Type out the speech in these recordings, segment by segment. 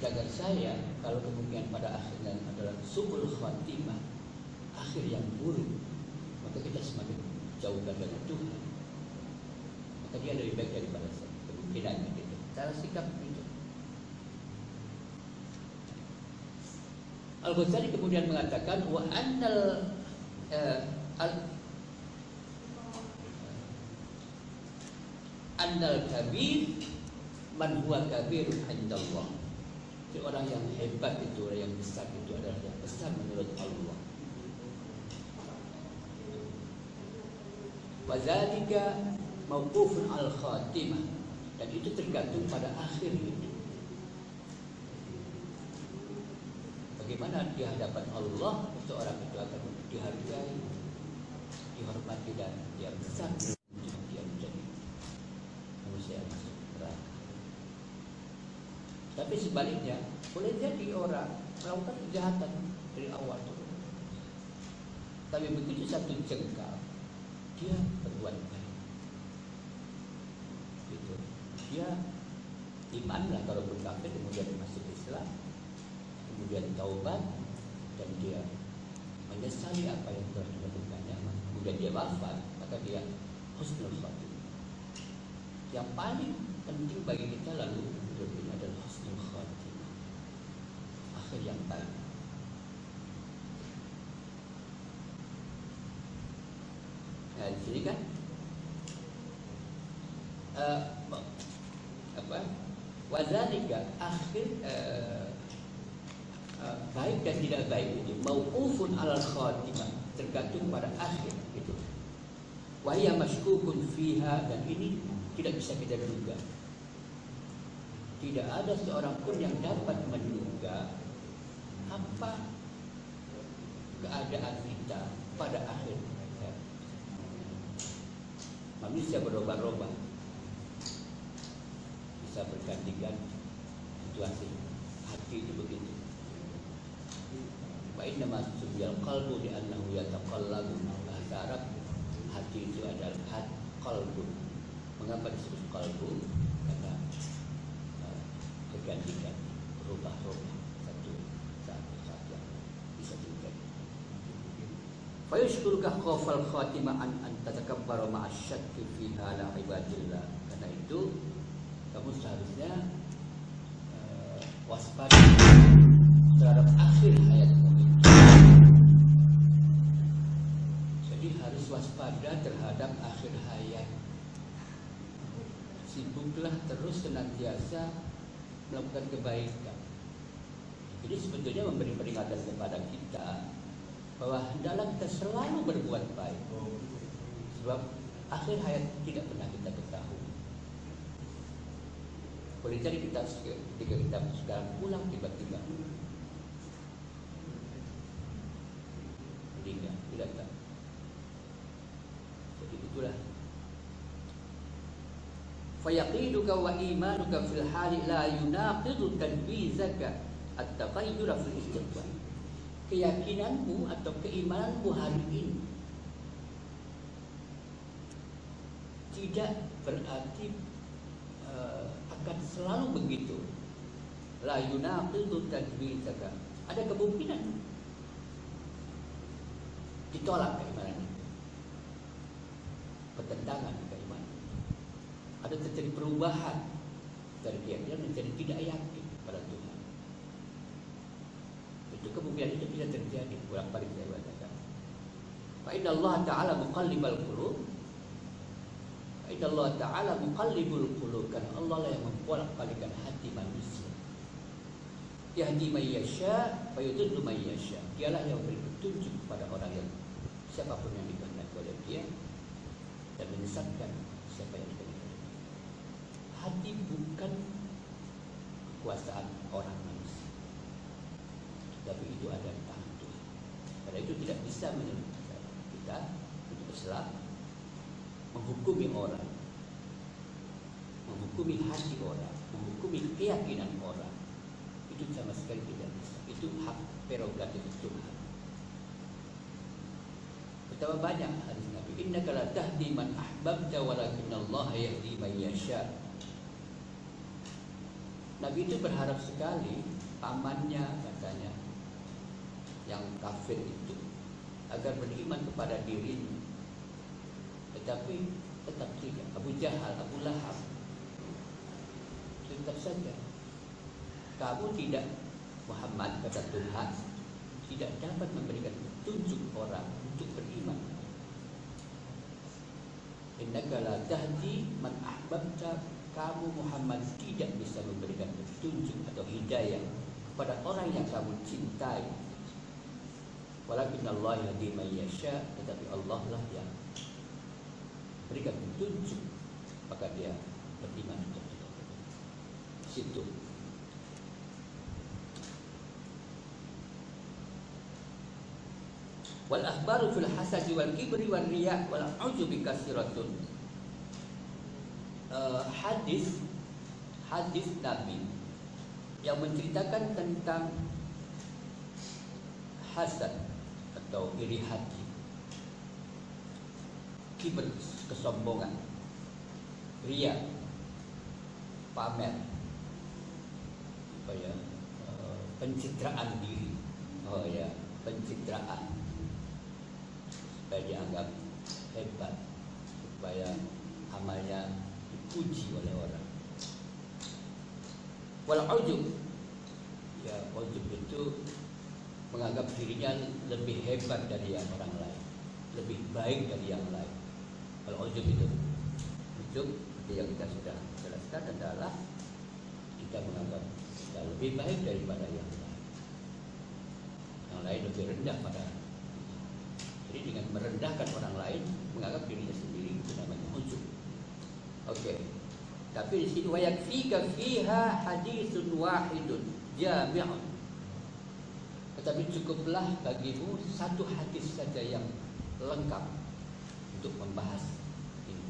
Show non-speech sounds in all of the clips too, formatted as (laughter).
Sedangkan saya kalau kemungkinan pada akhirnya adalah subul khatimah, akhir yang buruk, maka kita semakin jauhkan dengan Tuhan. Maka dia lebih baik daripada saya. Kemungkinan itu. Cara sikap itu. Al Ghazali kemudian mengatakan wa annal uh, al annal kabir man huwa kabirun indallah. Jadi orang yang hebat itu, orang yang besar itu adalah yang besar menurut Allah. Wazalika mauqufun al khatimah dan itu tergantung pada akhir hidup. Bagaimana di hadapan Allah seorang itu akan dihargai, dihormati dan dia besar dia menjadi manusia yang masuk neraka. Tapi sebaliknya boleh jadi orang melakukan kejahatan dari awal itu. Tapi begitu satu jengkal dia berbuat baik. Gitu. Dia iman lah kalau kafir kemudian masuk Islam, kemudian taubat dan dia menyesali apa yang telah dilakukannya. Kemudian dia wafat, maka dia husnul khatimah. Yang paling penting bagi kita lalu hidup ini adalah. Akhir yang baik. Nah, di sini kan uh, apa? Wazalika akhir uh, uh, baik dan tidak baik ini mauqufun al khatimah tergantung pada akhir itu wahya masykukun fiha dan ini tidak bisa kita duga. Tidak ada seorang pun yang dapat menduga apa? Keadaan kita pada akhir. Manusia berubah-ubah bisa berganti-ganti situasi. Hati itu begitu. Wa inna ma subyal qalbu di annahu yataqallabu. Bahasa Arab hati itu adalah hat qalbu. Mengapa disebut qalbu? Karena uh, berganti-ganti berubah-ubah satu satu saat yang bisa terjadi Fayushkuruka khawfal khatimah an an tatakabbara ma'asyakki fiha la ibadillah. Karena itu kamu seharusnya uh, waspada terhadap akhir hayatmu Jadi harus waspada terhadap akhir hayat. Sibuklah terus senantiasa melakukan kebaikan. Jadi sebetulnya memberi peringatan kepada kita bahwa hendaklah kita selalu berbuat baik. Sebab akhir hayat tidak pernah kita ketahui. Boleh jadi kita ketika kita sekarang pulang tiba-tiba meninggal tidak tahu. Jadi itulah. Fayaqiduka wa imanuka fil hali la yunaqidu tanbizaka at-taqayyura fil istiqbal keyakinanmu atau keimananmu hari ini tidak berarti uh, akan selalu begitu. La yunaqidu tadbitaka. Ada kemungkinan ditolak keimanan itu. Pertentangan keimanan. Ada terjadi perubahan dari keyakinan menjadi tidak yakin pada Tuhan. Itu kemungkinan itu bisa terjadi. Kurang paling saya katakan. Fa inna Allah Ta'ala muqallibal qulub. Inna Allah Ta'ala muqallibul qulub. Karena Allah lah yang membolak-balikan hati manusia. Yahdi man yasha Fayudullu man yasha. Dialah yang beri petunjuk kepada orang yang Siapa pun yang dikehendaki oleh dia Dan menyesatkan siapa yang dikehendaki. Hati bukan kekuasaan orang manusia Tapi itu ada di tangan Tuhan Karena bisa menyebutkan kita Untuk Islam menghukumi orang, menghukumi hati orang, menghukumi keyakinan orang, itu sama sekali tidak bisa. Itu hak prerogatif Tuhan. Betapa banyak hadis Nabi. Inna la tahdi man ahbabta walakin Allah yahdi man yasha. Nabi itu berharap sekali pamannya katanya yang kafir itu agar beriman kepada dirinya. Tetapi tetap tidak. Abu Jahal, Abu Lahab tetap saja. Kamu tidak Muhammad kata Tuhan tidak dapat memberikan petunjuk orang untuk beriman. Innaka la tahdi man ahbabta kamu Muhammad tidak bisa memberikan petunjuk atau hidayah kepada orang yang kamu cintai. Walakin Allah yahdi man tetapi Allah lah yang berikan petunjuk. Maka dia beriman situ. Wal akhbaru fil hasad wal kibri wal riya wal ujubi kasiratun. Uh, hadis hadis Nabi yang menceritakan tentang hasad atau iri hati. Kibr kesombongan. Ria. Pamer. Apa ya? Uh, pencitraan diri. Oh ya pencitraan. Supaya dianggap hebat. Supaya amalnya dipuji oleh orang. Wal ujub ya ujub itu menganggap dirinya lebih hebat dari yang orang lain lebih baik dari yang lain kalau ujub itu ujub seperti yang kita sudah jelaskan adalah kita menganggap kita lebih baik daripada yang lain yang lain lebih rendah pada jadi dengan merendahkan orang lain, menganggap dirinya sendiri itu namanya ujub. Oke. Okay. Tapi di sini wayak fika fiha haditsun wahidun jami'un. Tetapi cukuplah bagimu satu hadis saja yang lengkap untuk membahas ini.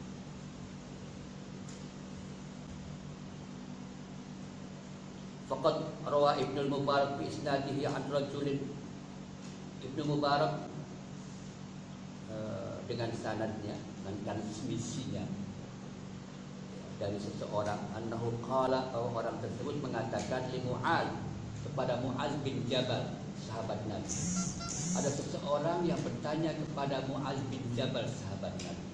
Faqad rawa Ibnu Mubarak bi isnadihi an rajulin. Ibnu Mubarak Eh, dengan sanadnya dengan transmisinya dari seseorang. Annahu qala orang tersebut mengatakan li Mu'az kepada Mu'az bin Jabal sahabat Nabi. Ada seseorang yang bertanya kepada Mu'az bin Jabal sahabat Nabi.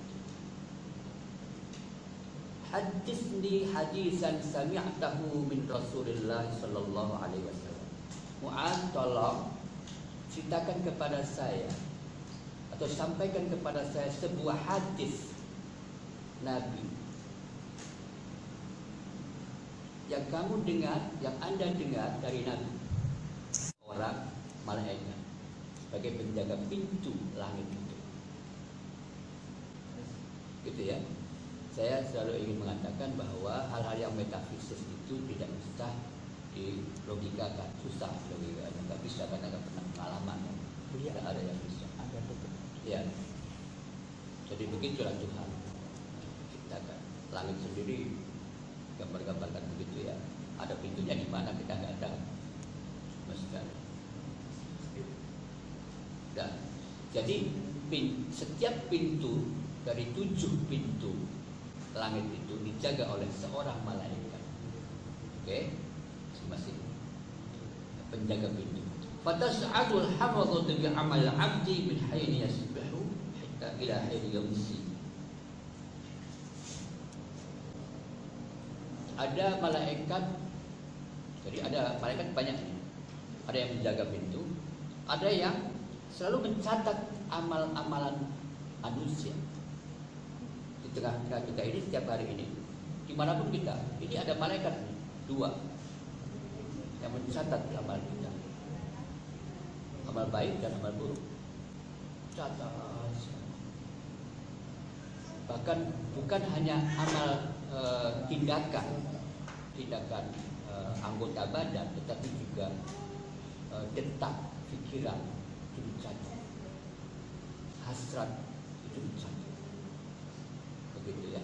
Hadisni hadisan sami'tahu min Rasulullah sallallahu alaihi wasallam. Mu'az tolong ceritakan kepada saya atau sampaikan kepada saya sebuah hadis Nabi yang kamu dengar, yang anda dengar dari Nabi orang malaikat sebagai penjaga pintu langit itu. Gitu ya. Saya selalu ingin mengatakan bahwa hal-hal yang metafisis itu tidak bisa dilogikakan, susah logika, nggak bisa karena nggak pernah pengalaman. Tidak ada yang bisa. Ada betul. Ya. Jadi begitulah Tuhan ciptakan langit sendiri gambar-gambarkan begitu ya. Ada pintunya di mana kita nggak. Maksudnya. Dan jadi pin, setiap pintu dari tujuh pintu langit itu dijaga oleh seorang malaikat. Oke, masing-masing penjaga pintu. Fatas'adul hafadhatu bi amal 'abdi min hayni yasbihu hatta ila hayni yumsi. Ada malaikat jadi ada malaikat banyak Ada yang menjaga pintu, ada yang selalu mencatat amal-amalan manusia. Di tengah-tengah kita ini setiap hari ini, di mana pun kita, ini ada malaikat dua yang mencatat amal kita. Amal baik dan amal buruk. Catat bahkan bukan hanya amal e, tindakan tindakan e, anggota badan tetapi juga e, detak pikiran dicatat hasrat itu dicatat begitu ya.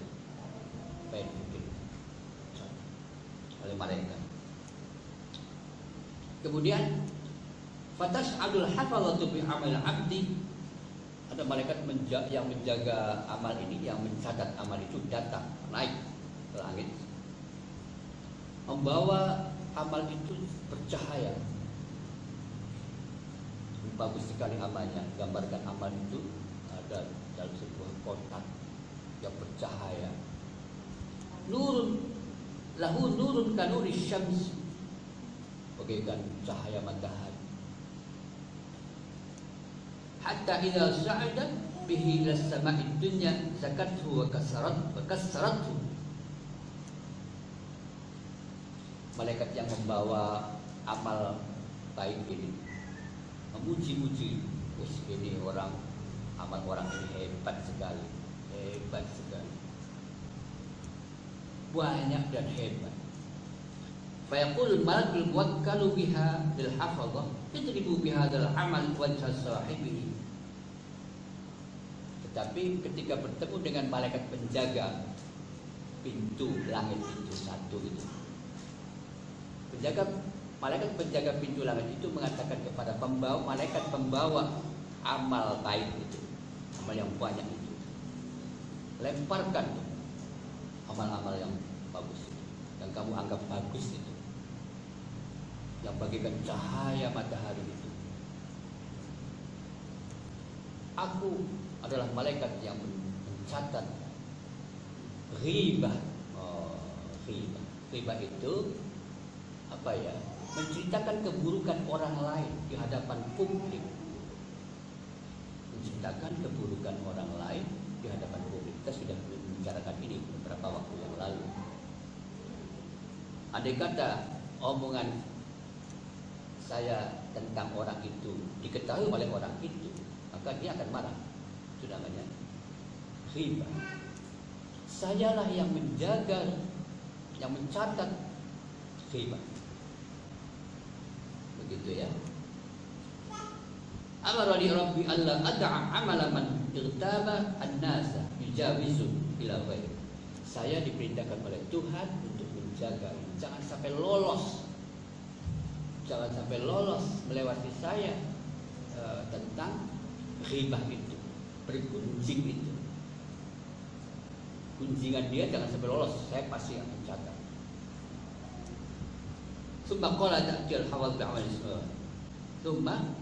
Baik pikir oleh malaikat kemudian Fatas adul hafalatu bi amal abdi. Ada malaikat menja yang menjaga amal ini yang mencatat amal itu datang naik ke langit. Membawa amal itu bercahaya. Bagus sekali amalnya. Gambarkan amal itu ada dalam sebuah kotak yang bercahaya. Nurun lahu nurun kanuri syams. Bagaikan cahaya matahari. Hatta idza sa'adat bihi ila sama'i dunya zakathu wa kasarat wa kasarathu malaikat yang membawa amal baik ini memuji-muji wis ini orang amal orang ini hebat sekali. Hebat sekali. Banyak dan hebat. Fayaqul malakul muwakkalu biha bil hafadhah. Idribu bihadzal amal wajha sahibihi. Tetapi ketika bertemu dengan malaikat penjaga pintu langit pintu satu itu. Penjaga malaikat penjaga pintu langit itu mengatakan kepada pembawa malaikat pembawa amal baik itu amal yang banyak itu lemparkan amal-amal yang bagus itu yang kamu anggap bagus itu yang bagikan cahaya matahari itu aku adalah malaikat yang mencatat riba. Oh, riba. Riba itu apa ya? Menceritakan keburukan orang lain di hadapan publik. Menceritakan keburukan orang lain di hadapan publik. Kita sudah membicarakan ini beberapa waktu yang lalu. Andai kata omongan saya tentang orang itu diketahui oleh orang itu, maka dia akan marah itu namanya riba. Sayalah yang menjaga, yang mencatat riba. Begitu ya. Amarani Rabbi Allah ad'a amala man irtaba an-nasa yujawizu ila ghairi. Saya diperintahkan oleh Tuhan untuk menjaga jangan sampai lolos. Jangan sampai lolos melewati saya uh, tentang riba itu bergunjing itu gunjingan dia jangan sampai lolos saya pasti akan catat Summa qala ta'ti al-hawad bi'amal salih Summa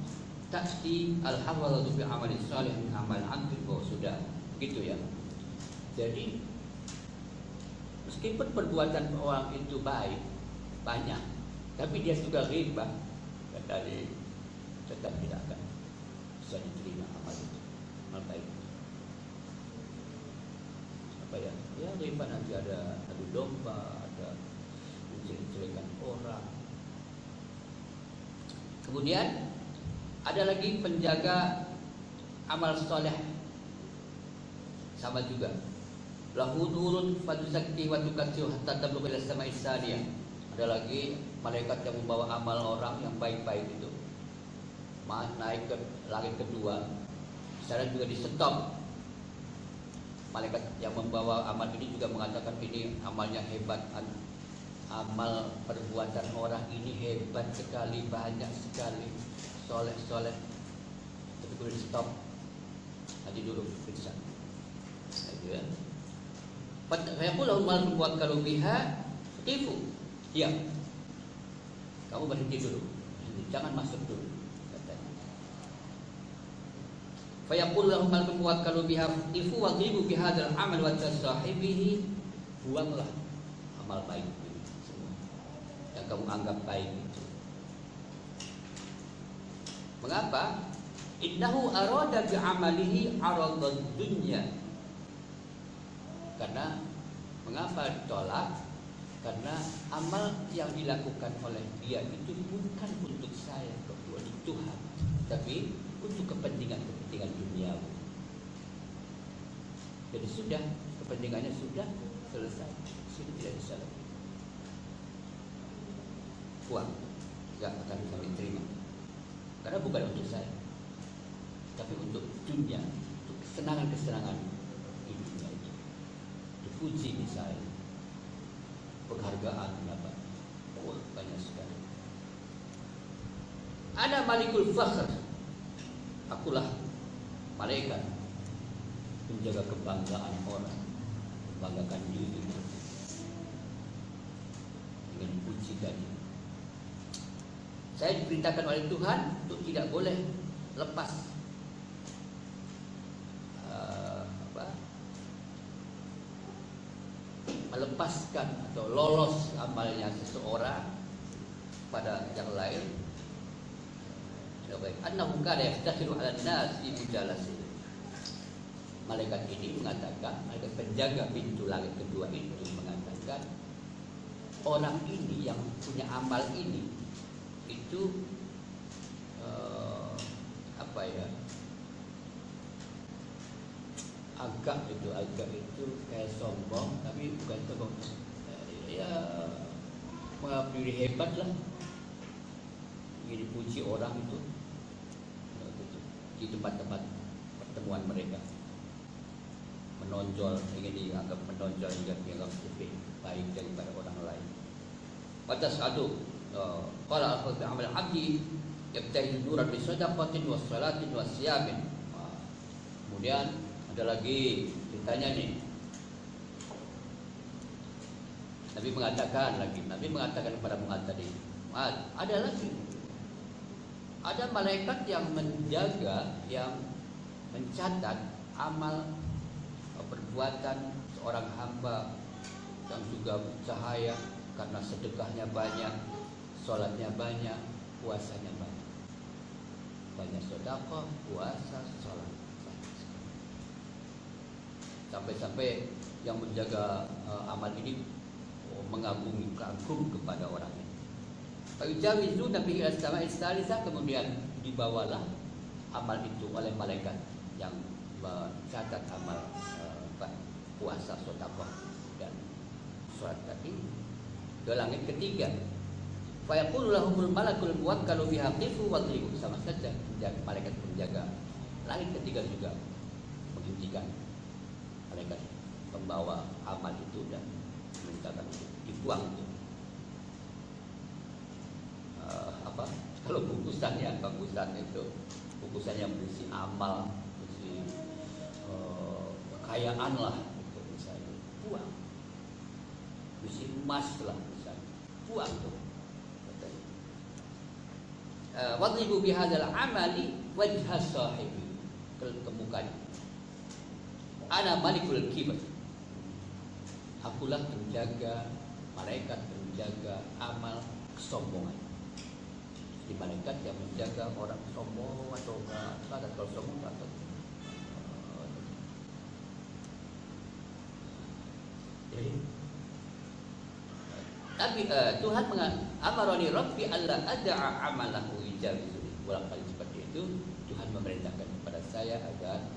ta'ti al-hawad bi'amal salih min amal amri oh, sudah. Begitu ya. Jadi meskipun perbuatan orang itu baik banyak tapi dia suka riba. Kata dia tetap tidak akan bisa diterima amal itu amal baik. Apa ya? Ya riba nanti ada adu domba ada menjelek-jelekan orang kemudian ada lagi penjaga amal soleh. Sama juga. Lahu nurun fadusakti wa tukasiu hatta tablugh ila samai saniyah ada lagi malaikat yang membawa amal orang yang baik-baik itu. Naik ke langit kedua. Secara juga di stop. Malaikat yang membawa amal ini juga mengatakan ini amalnya hebat amal perbuatan orang ini hebat sekali banyak sekali. Soleh soleh tapi kalau di stop nanti dulu periksa ya. Saya pula umat membuat kalau biha tipu. Ya. Kamu berhenti dulu. Jangan masuk dulu Fayaqul lahum hal tuwakkalu biha ifu wa ghibu bihadzal amal wa tasahibihi buanglah amal baik kamu anggap baik itu. Mengapa? Innahu arada bi amalihi dunya. Karena mengapa ditolak? Karena amal yang dilakukan oleh dia itu bukan untuk saya, kecuali Tuhan, tapi untuk kepentingan-kepentingan dunia. Jadi sudah kepentingannya sudah selesai, sudah tidak bisa lagi. Uang tidak akan kami terima, karena bukan untuk saya, tapi untuk dunia, untuk kesenangan-kesenangan di dunia itu. Dipuji misalnya, penghargaan dapat, wah banyak sekali. Ada malikul fakhr Akulah malaikat menjaga kebanggaan orang, membanggakan diri dengan puji tadi. Saya diperintahkan oleh Tuhan untuk tidak boleh lepas uh, apa, melepaskan atau lolos amalnya seseorang pada yang lain. Annahu kana yaftakhiru 'ala an-nas fi mujalasi. Malaikat ini mengatakan, malaikat penjaga pintu langit kedua itu mengatakan orang ini yang punya amal ini itu uh, apa ya agak itu agak itu kayak sombong tapi bukan sombong. Ya diri hebat lah. Ini dipuji orang itu di tempat-tempat pertemuan mereka. Menonjol ingin dianggap menonjol hingga dianggap lebih baik daripada orang lain. Pada satu Qala al-Qadhi amal abdi Yabtahi nuran bi sadaqatin wa salatin wa siyamin Kemudian ada lagi ceritanya nih. Nabi mengatakan lagi Nabi mengatakan kepada Mu'ad tadi Mu'ad ada lagi. Ada malaikat yang menjaga Yang mencatat amal perbuatan seorang hamba yang juga cahaya karena sedekahnya banyak sholatnya banyak, puasanya banyak. Banyak sedekah, puasa, sholat. Sampai-sampai yang menjaga uh, amal ini oh, mengagumi kagum kepada orang ini. Fa'ijawizu Nabi sama istalisa kemudian dibawalah amal itu oleh malaikat yang mencatat amal uh, puasa, sedekah dan sholat tadi ke langit ketiga Fayaqulu lahumul malakul muwakkalu biha qifu wadribu sama saja penjaga, malaikat penjaga. Langit ketiga juga menghentikan malaikat pembawa amal itu dan memintakan dibuang itu. Uh, apa? Kalau bungkusannya bungkusan itu bungkusan yang berisi amal berisi uh, kekayaan lah itu misalnya. Buang. Berisi emas lah misalnya. Buang tuh wadribu bihadzal amali wajha sahibi. Ke, ke mukanya. Ana malikul kibr. Akulah penjaga malaikat penjaga amal kesombongan. Di malaikat yang menjaga orang sombong atau enggak kalau sombong atau jadi tapi uh, Tuhan mengamaroni Rabbi Allah ada'a amalahu ijabi Ulang kali seperti itu Tuhan memerintahkan kepada saya agar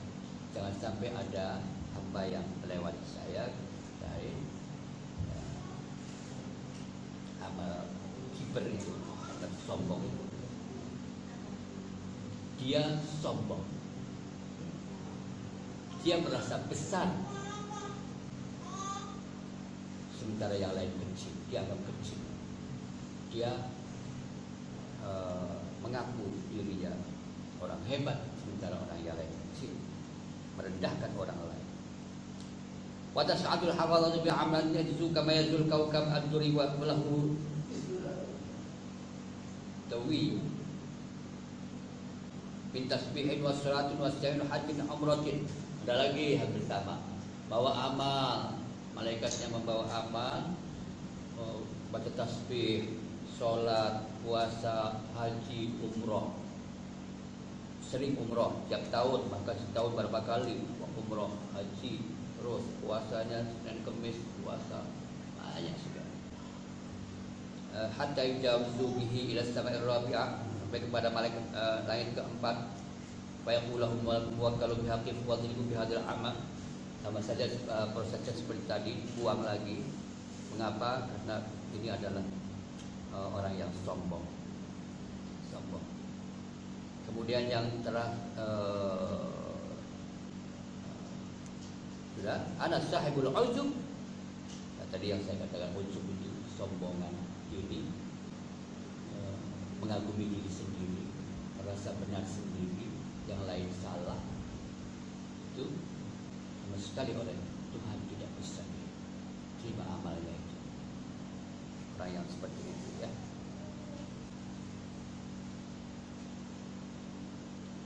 Jangan sampai ada hamba yang melewati saya Dari ya, Amal kiber itu Dan sombong itu. Dia sombong. Dia merasa besar Sementara yang lain kecil dianggap kecil. Dia uh, mengaku dirinya orang hebat sementara orang yang lain kecil merendahkan orang lain. Pada saatul hawalatu bi amalnya jizu kama yazul kaukab ad-duri wa lahu tawi min tasbihin wa salatin wa sa'in hajjin umratin ada lagi hal pertama bawa amal malaikatnya membawa amal baca tasbih, sholat, puasa, haji, umroh. Sering umroh tiap tahun, maka setahun berapa kali umroh, haji, terus puasanya Senin Kemis puasa banyak sekali. Uh, hatta yujawzu bihi ila samai rabi'ah sampai kepada malaikat uh, langit keempat fayaqulahum wa kalau bihaqif wa dhibu bihadil amal sama saja uh, prosesnya seperti tadi buang lagi. Mengapa? Karena ini adalah uh, orang yang sombong. Sombong. Kemudian yang telah uh, sudah ana sahibul ujub nah, tadi yang saya katakan ujub itu sombongan uh, mengagumi diri sendiri merasa benar sendiri yang lain salah sama sekali oleh Tuhan tidak bisa terima amalnya orang yang seperti itu ya.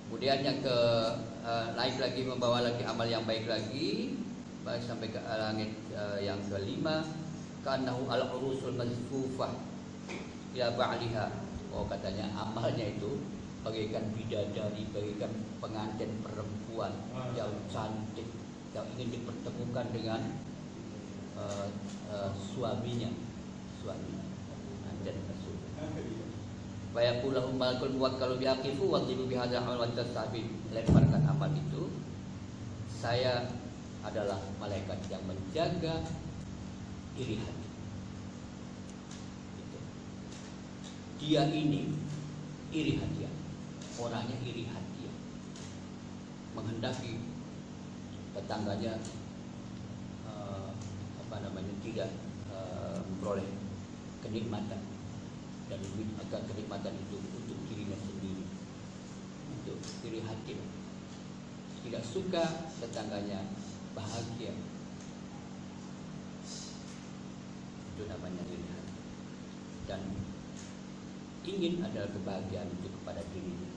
Kemudian yang ke uh, naik lagi membawa lagi amal yang baik lagi baik sampai ke langit uh, yang kelima kanahu al urusul mazfufah ila ba'liha. Oh katanya amalnya itu bagaikan bidadari, bagaikan pengantin perempuan yang cantik yang ingin dipertemukan dengan uh, uh, suaminya, suaminya. Anjan Rasul. Fayaqulahum malakul muwakkalu biaqifu wa dhibu bihadzal amal wa tasabih lemparkan amal itu saya adalah malaikat yang menjaga iri hati. Gitu. Dia ini iri hati, orangnya iri hati, menghendaki tetangganya uh, apa namanya tidak uh, memperoleh kenikmatan. Dan agar kenikmatan itu untuk dirinya sendiri. Untuk diri hati. Tidak suka tetangganya bahagia. Itu namanya diri dan ingin adalah kebahagiaan itu kepada dirinya.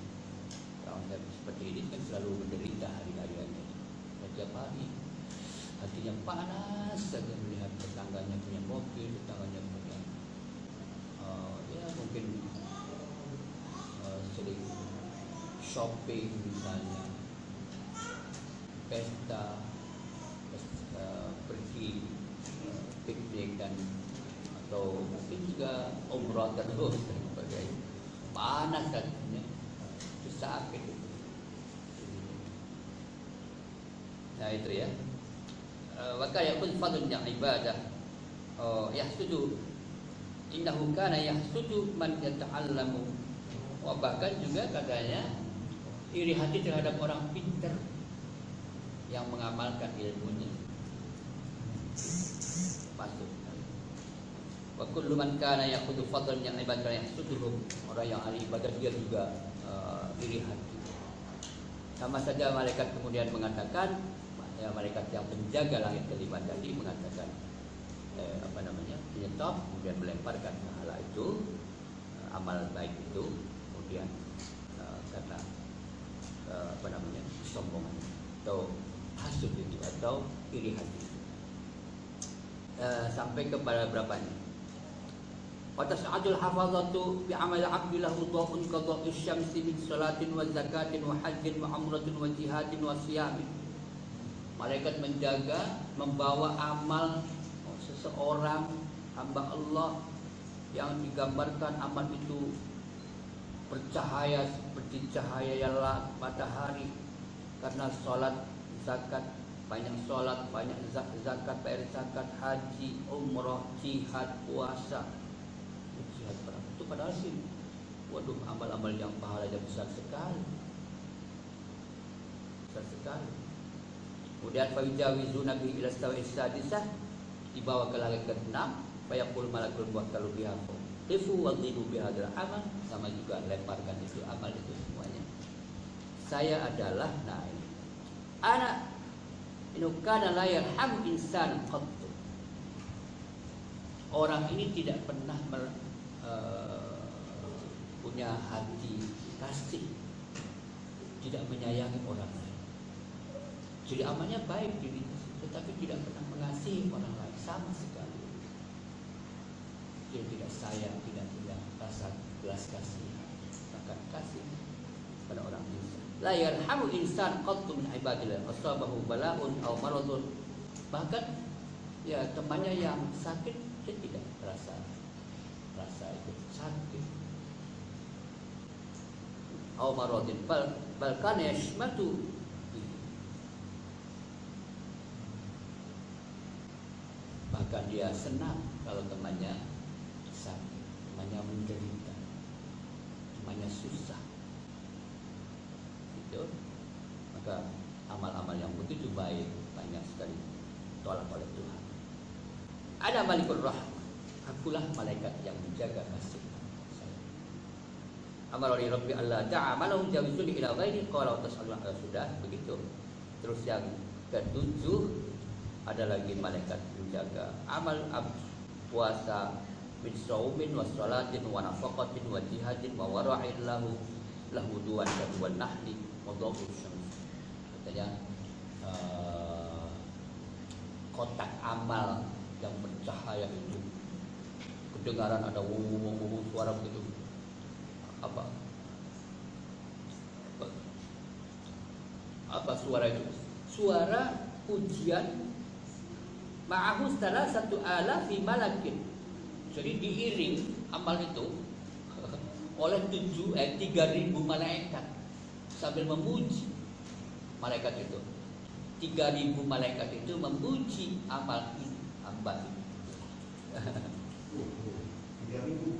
Saya seperti ini kan selalu menderita hari-hariannya setiap hari hatinya panas saja melihat tetangganya punya mobil tetangganya punya uh, ya mungkin uh, sering shopping misalnya. Pesta, pesta pergi piknik dan atau mungkin juga umroh terus dan sebagainya. Panas hatinya itu sakit itu nah itu ya. Maka yakun fadlnya ibadah. Oh yahsudu. Innahu kana yahsudu man yata'allamu. Oh, bahkan juga katanya iri hati terhadap orang pintar yang mengamalkan ilmunya. Masuk wa kullu man kana yaqudu fadlan yang ibadah yahsuduhum orang yang ahli ibadah dia juga uh, iri hati. Sama saja malaikat kemudian mengatakan ya, malaikat yang menjaga langit kelima tadi mengatakan eh, apa namanya menyetop kemudian melemparkan pahala itu eh, amal baik itu kemudian eh, karena eh, apa namanya sombongan atau hasud itu atau iri hati. Sampai kepada berapa ini? Watas'adul hafazatu bi amal abdi lahu dha'un ka dha'is syamsi min salatin wa zakatin wa hajjin wa umratin wa jihadin wa siyamin Malaikat menjaga, membawa amal seseorang hamba Allah yang digambarkan amal itu bercahaya seperti cahaya matahari. Karena sholat zakat banyak sholat banyak zakat bayar zakat haji umrah jihad puasa. Jihad perang itu padahal sih waduh amal-amal yang pahalanya besar sekali. Besar sekali Kemudian fawijawizu nabi ila stawi sadisah dibawa ke langit ke-6 fayaqul malakul muwakkalu biha qifu wa dhibu bihadzal amal sama juga lemparkan itu amal itu semuanya. Saya adalah nah ini. Anak inu kana la yarham insan qattu. Orang ini tidak pernah mer, uh, punya hati kasih, tidak menyayangi orang. Jadi amalnya baik dirinya, tetapi tidak pernah mengasihi orang lain sama sekali. Dia tidak sayang, tidak punya rasa belas kasih, bahkan kasih pada orang lain. La yarhamu insan qattu min ibadillah asabahu bala'un aw maradun. Bahkan ya temannya yang sakit dia tidak rasa rasa itu sakit. Aw maradin bal bal kana yashmatu bahkan dia senang kalau temannya sakit, temannya menderita, temannya susah. Itu maka amal-amal yang begitu baik banyak sekali tolak oleh Tuhan. Ada malikul rahmah, akulah malaikat yang menjaga kasih Amar oleh Rabbi Allah ta'amalahu jawizuni ila ghairi qala tasallahu sudah begitu. Terus yang ketujuh ada lagi malaikat menjaga amal ab, puasa min saumin wa salatin wa nafaqatin wa jihadin wa wara'in lahu lahu duwan dan wa nahli wa syams. Katanya uh, kotak amal yang bercahaya itu kedengaran ada wuh suara begitu. Apa? Apa, suara itu? Suara pujian ma'ahu satu ala fi malakin. Jadi diiring amal itu (laughs) oleh tujuh eh tiga ribu malaikat sambil memuji malaikat itu. Tiga ribu malaikat itu memuji amal ini hamba ini (laughs) Tiga ribu.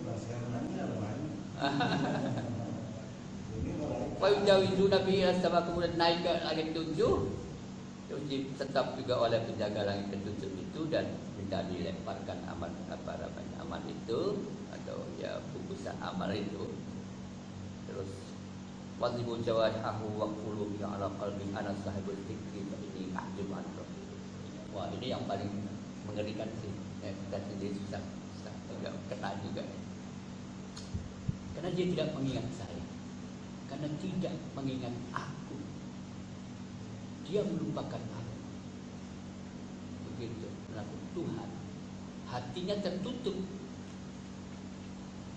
Wa yujawizu Nabi sama kemudian naik ke langit tujuh tetap juga oleh penjaga langit ketujuh itu dan minta dilemparkan amal apa namanya amal itu atau ya bungkusan amal itu. Terus wajibu jawahahu wa qulubi ala qalbi ana sahibul fikri ini ahjum. Wah ini yang paling mengerikan sih. Ya, kita sendiri susah, susah agak kena juga. Karena dia tidak mengingat saya. Karena tidak mengingat aku dia melupakan aku. Begitu lalu Tuhan hatinya tertutup.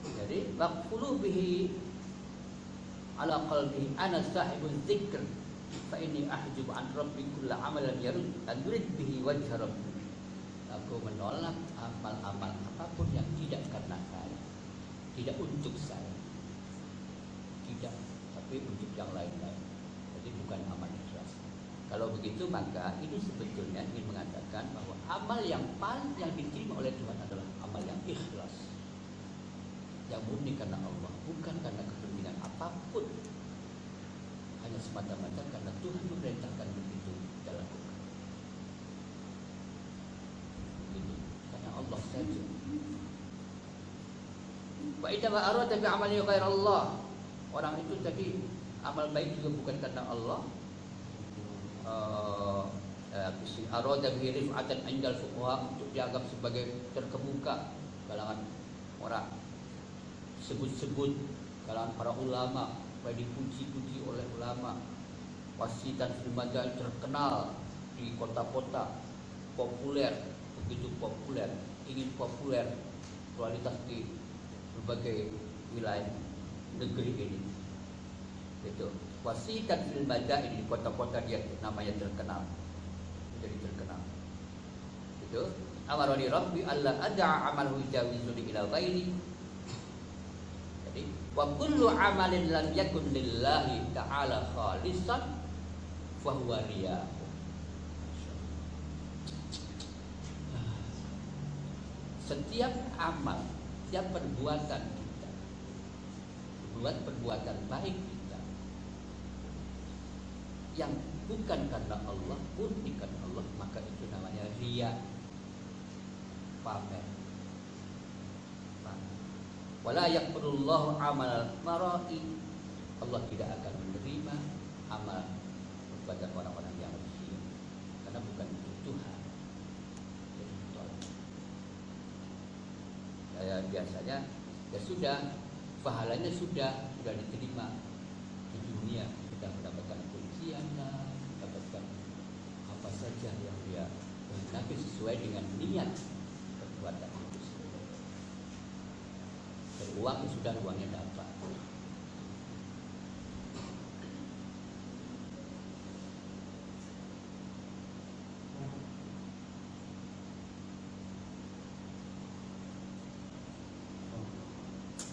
Jadi waqfulu bihi ala qalbi ana sahibul dzikr fa inni ahjub an rabbi kulla amalan yarud an yurid bihi wajha rabbi. Aku menolak amal-amal apa pun yang tidak karena saya tidak untuk saya tidak tapi untuk yang lain-lain jadi bukan amal ikhlas kalau begitu maka ini sebetulnya ingin mengatakan bahwa amal yang paling yang diterima oleh Tuhan adalah amal yang ikhlas. Yang murni karena Allah bukan karena kepentingan apa pun. Hanya semata-mata karena Tuhan memerintahkan begitu kita lakukan ini karena Allah saja. Wa idza arada bi amali Allah. Orang itu tadi amal baik juga bukan karena Allah uh, arada bi rif'atan indal fuqaha untuk dianggap sebagai terkemuka kalangan orang. Sebut-sebut kalangan para ulama supaya dipuji-puji oleh ulama. Wasitan filmada terkenal di kota-kota populer begitu populer ingin populer kualitas di berbagai wilayah negeri ini. Itu wasitan filmada ini di kota-kota dia namanya terkenal. Jadi terkenal. Itu. Amaroni rabbi alla ada amalahu jawizu ila ghairi. Jadi wa kullu amalin lam yakun lillahi ta'ala khalisan fa huwa riya. Setiap amal setiap perbuatan kita buat perbuatan baik yang bukan karena Allah murni karena Allah maka itu namanya ria pamer wala yaqbalullahu amal marai Allah tidak akan menerima amal perbuatan orang-orang yang ria karena bukan itu Tuhan. Ya, biasanya ya sudah. Pahalanya sudah sudah diterima di dunia kita mendapatkan pujian lah mendapatkan apa saja yang dia tapi sesuai dengan niat perbuatan itu dan uang sudah uangnya dapat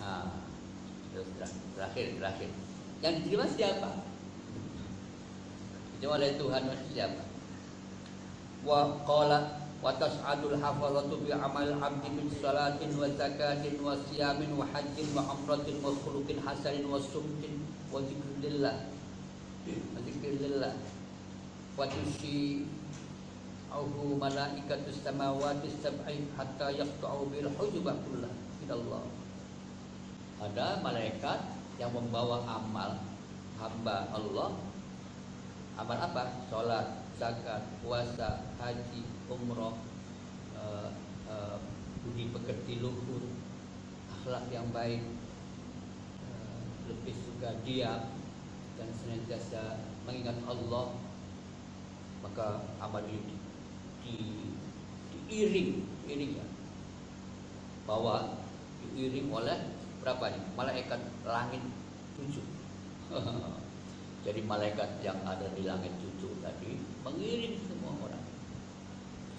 Ah, ter- terakhir terakhir. Yang diterima siapa? Oleh Tuhan siapa? Wa qala wa tas'adul hafazatu bi amal abdi min salatin wa zakatin wa siyamin wa hajjin wa umratin wa khuluqin hasanin wa sumtin wa zikrillah. Wa zikrillah. Wa tushi Auhu hatta bil Allah ada malaikat yang membawa amal hamba Allah. Amal apa zakat puasa haji umroh uh, uh, budi pekerti luhur akhlak yang baik uh, lebih suka diam dan senantiasa mengingat Allah maka amal ini di, diiring iring ya. Bahwa diiring oleh berapa nih? Malaikat langit tujuh (laughs) jadi malaikat yang ada di langit tujuh tadi mengiring semua orang.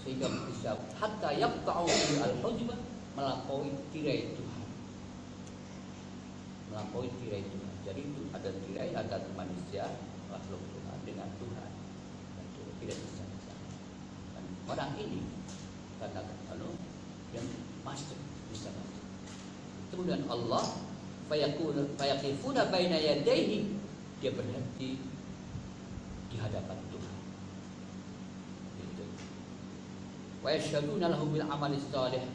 Sehingga bisa hatta yaqta'u al hujbah melampaui tirai Tuhan. Melampaui tirai Tuhan. Jadi itu ada tirai antara manusia makhluk Tuhan dengan Tuhan. Dan itu tidak bisa dan orang ini karena kalau yang masuk bisa masuk kemudian Allah fayakun fayaqifuna baina yadayhi dia berhenti di hadapan Tuhan gitu wa yashhaduna lahu bil amali salih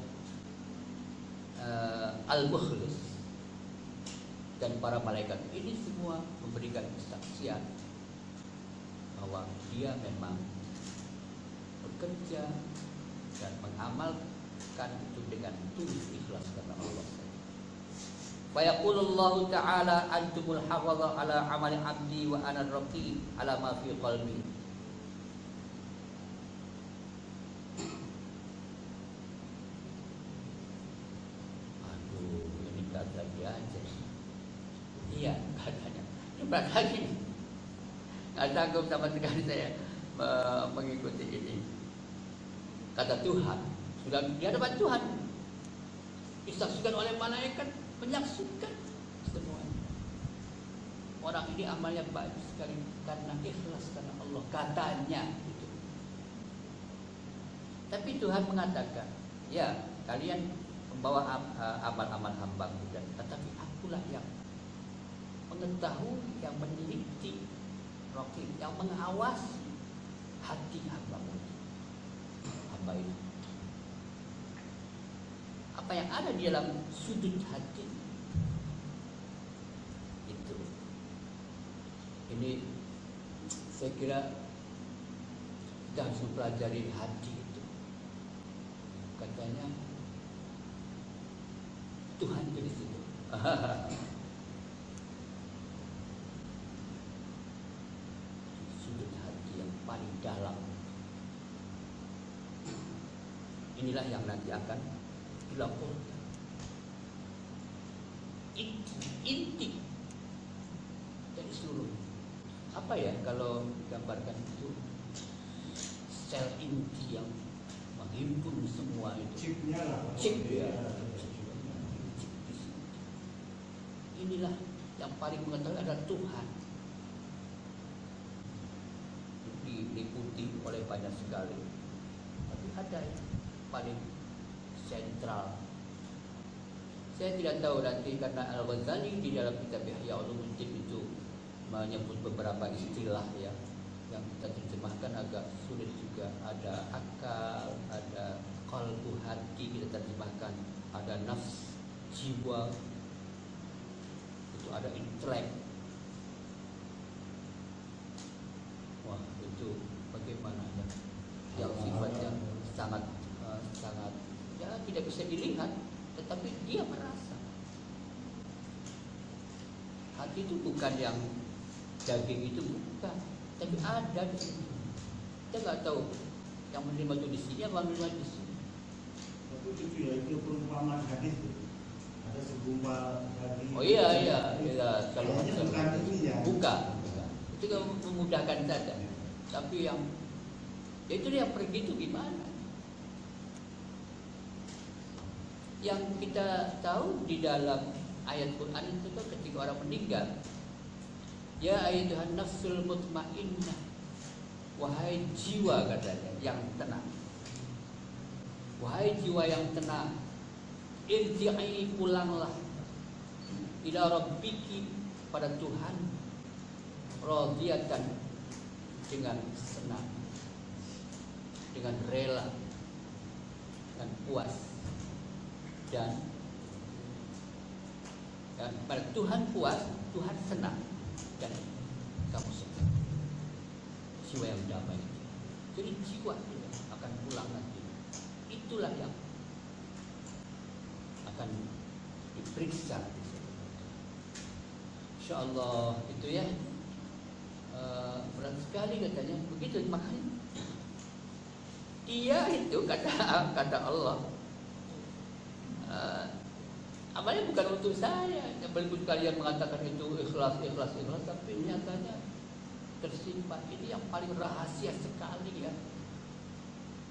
uh, al mukhlis dan para malaikat ini semua memberikan kesaksian bahwa dia memang bekerja dan mengamalkan itu dengan tulus ikhlas karena Allah. Wa yaqulullahu ta'ala antumul hafadha ala amali abdi wa ana raqib ala ma fi qalbi. Aduh, ini kata dia aja. Iya, katanya. Ini berat lagi. Sanggup sama sekali saya me- mengikuti ini. Kata Tuhan, sudah di hadapan Tuhan. Disaksikan oleh malaikat, menyaksikan semuanya. Orang ini amalnya baik sekali karena ikhlas karena Allah katanya itu. Tapi Tuhan mengatakan, ya kalian membawa eh, amal-amal hamba dan tetapi akulah yang mengetahui, yang meneliti, Rokib, yang mengawasi hati hamba hamba itu. Apa yang ada di dalam sudut hati itu. Ini saya kira kita harus mempelajari hati itu. Katanya Tuhan itu situ. (laughs) sudut hati yang paling dalam. Inilah yang nanti akan dilaporkan. Inti, inti dari seluruh. Apa ya kalau gambarkan itu sel inti yang menghimpun semua itu. Chipnya lah. Chip, ya. Inilah yang paling mengetahui adalah Tuhan. Diliputi oleh banyak sekali. Tapi ada yang paling sentral. Saya tidak tahu nanti karena Al Ghazali di dalam kitab Ihya Ulumuddin itu menyebut beberapa istilah ya yang kita terjemahkan agak sulit juga. Ada akal, ada kalbu hati kita terjemahkan, ada nafs jiwa, itu ada intelek. Wah itu bagaimana ya? Yang sifatnya sangat eh, sangat ya tidak bisa dilihat, tetapi dia merasa. Hati itu bukan yang daging itu bukan, tapi ada di sini. Kita nggak tahu yang menerima itu di sini apa menerima di sini. Tapi itu ya itu perumpamaan hadis tuh. Ada segumpal daging. Oh iya iya, iya kalau bukan ini ya. bukan, bukan. Itu kan memudahkan saja. Tapi yang ya itu dia pergi itu gimana? Yang kita tahu di dalam ayat Quran itu kan ketika orang meninggal, ya ayatuhan nafsul mutmainnah, wahai jiwa katanya yang tenang, wahai jiwa yang tenang, irji'i pulanglah ila rabbiki pada Tuhan radiyatan dengan senang dengan rela dan puas dan dan pada Tuhan puas Tuhan senang dan kamu senang jiwa yang damai jadi jiwa itu akan pulang nanti itulah yang akan diperiksa Insya Allah itu ya. Eh, berat sekali katanya. Begitu makanya. Dia itu kata kata Allah eh, amalnya bukan untuk saya. Paling kalian mengatakan itu ikhlas ikhlas ikhlas tapi nyatanya tersimpan. Ini yang paling rahasia sekali ya.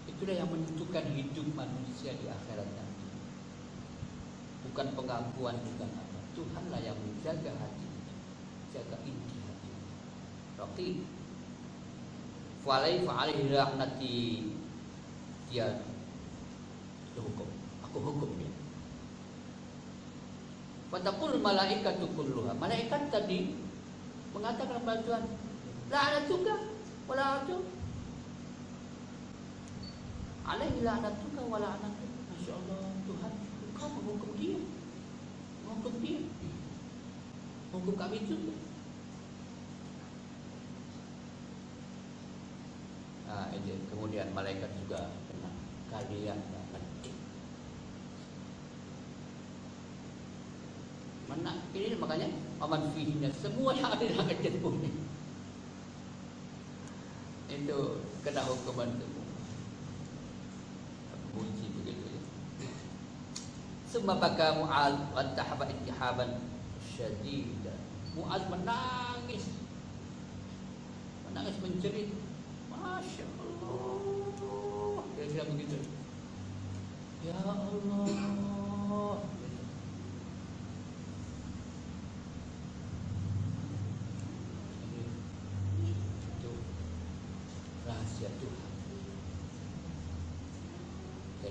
Itulah yang menentukan hidup manusia di akhirat nanti. Bukan pengakuan bukan apa. Tuhanlah yang menjaga hati jaga inti hati. Raqib. Falai fa'alaihi laknati Dia hukum Aku hukum dia Fatakul malaikatu kulluha. Malaikat tadi Mengatakan kepada Tuhan La'anatuka Wala'atu Alaihi la'anatuka Wala'anatuka Masya Allah Tuhan Kau menghukum dia. Menghukum dia. Menghukum kami juga. Nah. Kemudian malaikat juga kena kalian Mana ini makanya aman fihinya semua yang ada dalam ayat bumi itu kena hukuman semua. Bunyi begitu ya. Semua baka Mu'al Wantahaba intihaban Syadida. Mu'al menangis. Menangis menjerit. Masya Allah. Kira-kira begitu. Ya Allah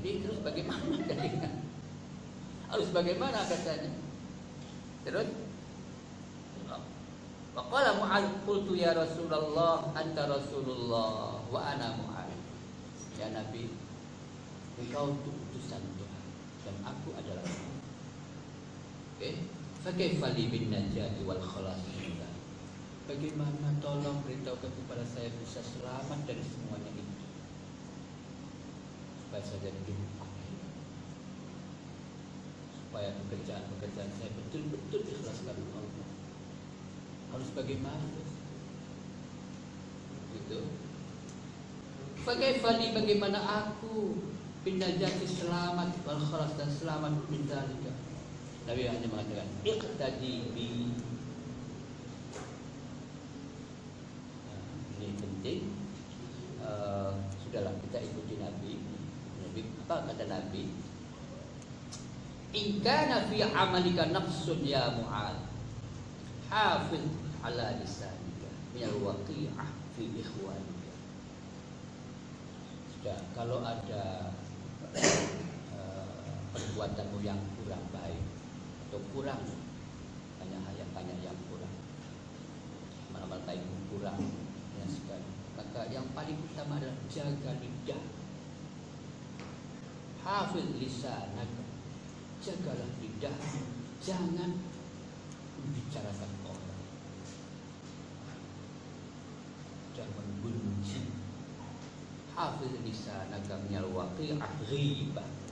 Jadi terus bagaimana (laughs) jadinya Harus bagaimana katanya Terus Waqala Mu'ad qultu ya Rasulullah anta Rasulullah wa ana Mu'ad. Ya Nabi, engkau itu utusan Tuhan dan aku adalah Oke. Okay? Fakaifa li bin najati wal khalas Bagaimana tolong beritahukan kepada saya bisa selamat dari semuanya supaya saya dihukum supaya pekerjaan-pekerjaan saya betul-betul ikhlaskan Allah. Harus bagaimana? Gitu. Bagaimana bagaimana aku? Bindajati selamat. Wal dan selamat. Min dalika. Nabi hanya mengatakan iqtadi bi Nah, ini penting uh, sudahlah kita ikuti Nabi Nabi apa kata Nabi? In kana fi amalika nafsun ya Mu'ad Hafiz ala lisanika Minal waqi'ah fi ikhwanika. Sudah, kalau ada uh, perbuatanmu yang kurang baik atau kurang banyak yang banyak yang kurang amal-amal baikmu kurang ya sekali maka yang paling utama adalah jaga lidah hafiz lisanak. Jagalah lidah. Jangan membicarakan orang. Dan membenci hafiz lisanaka minal waqi'ah ghibah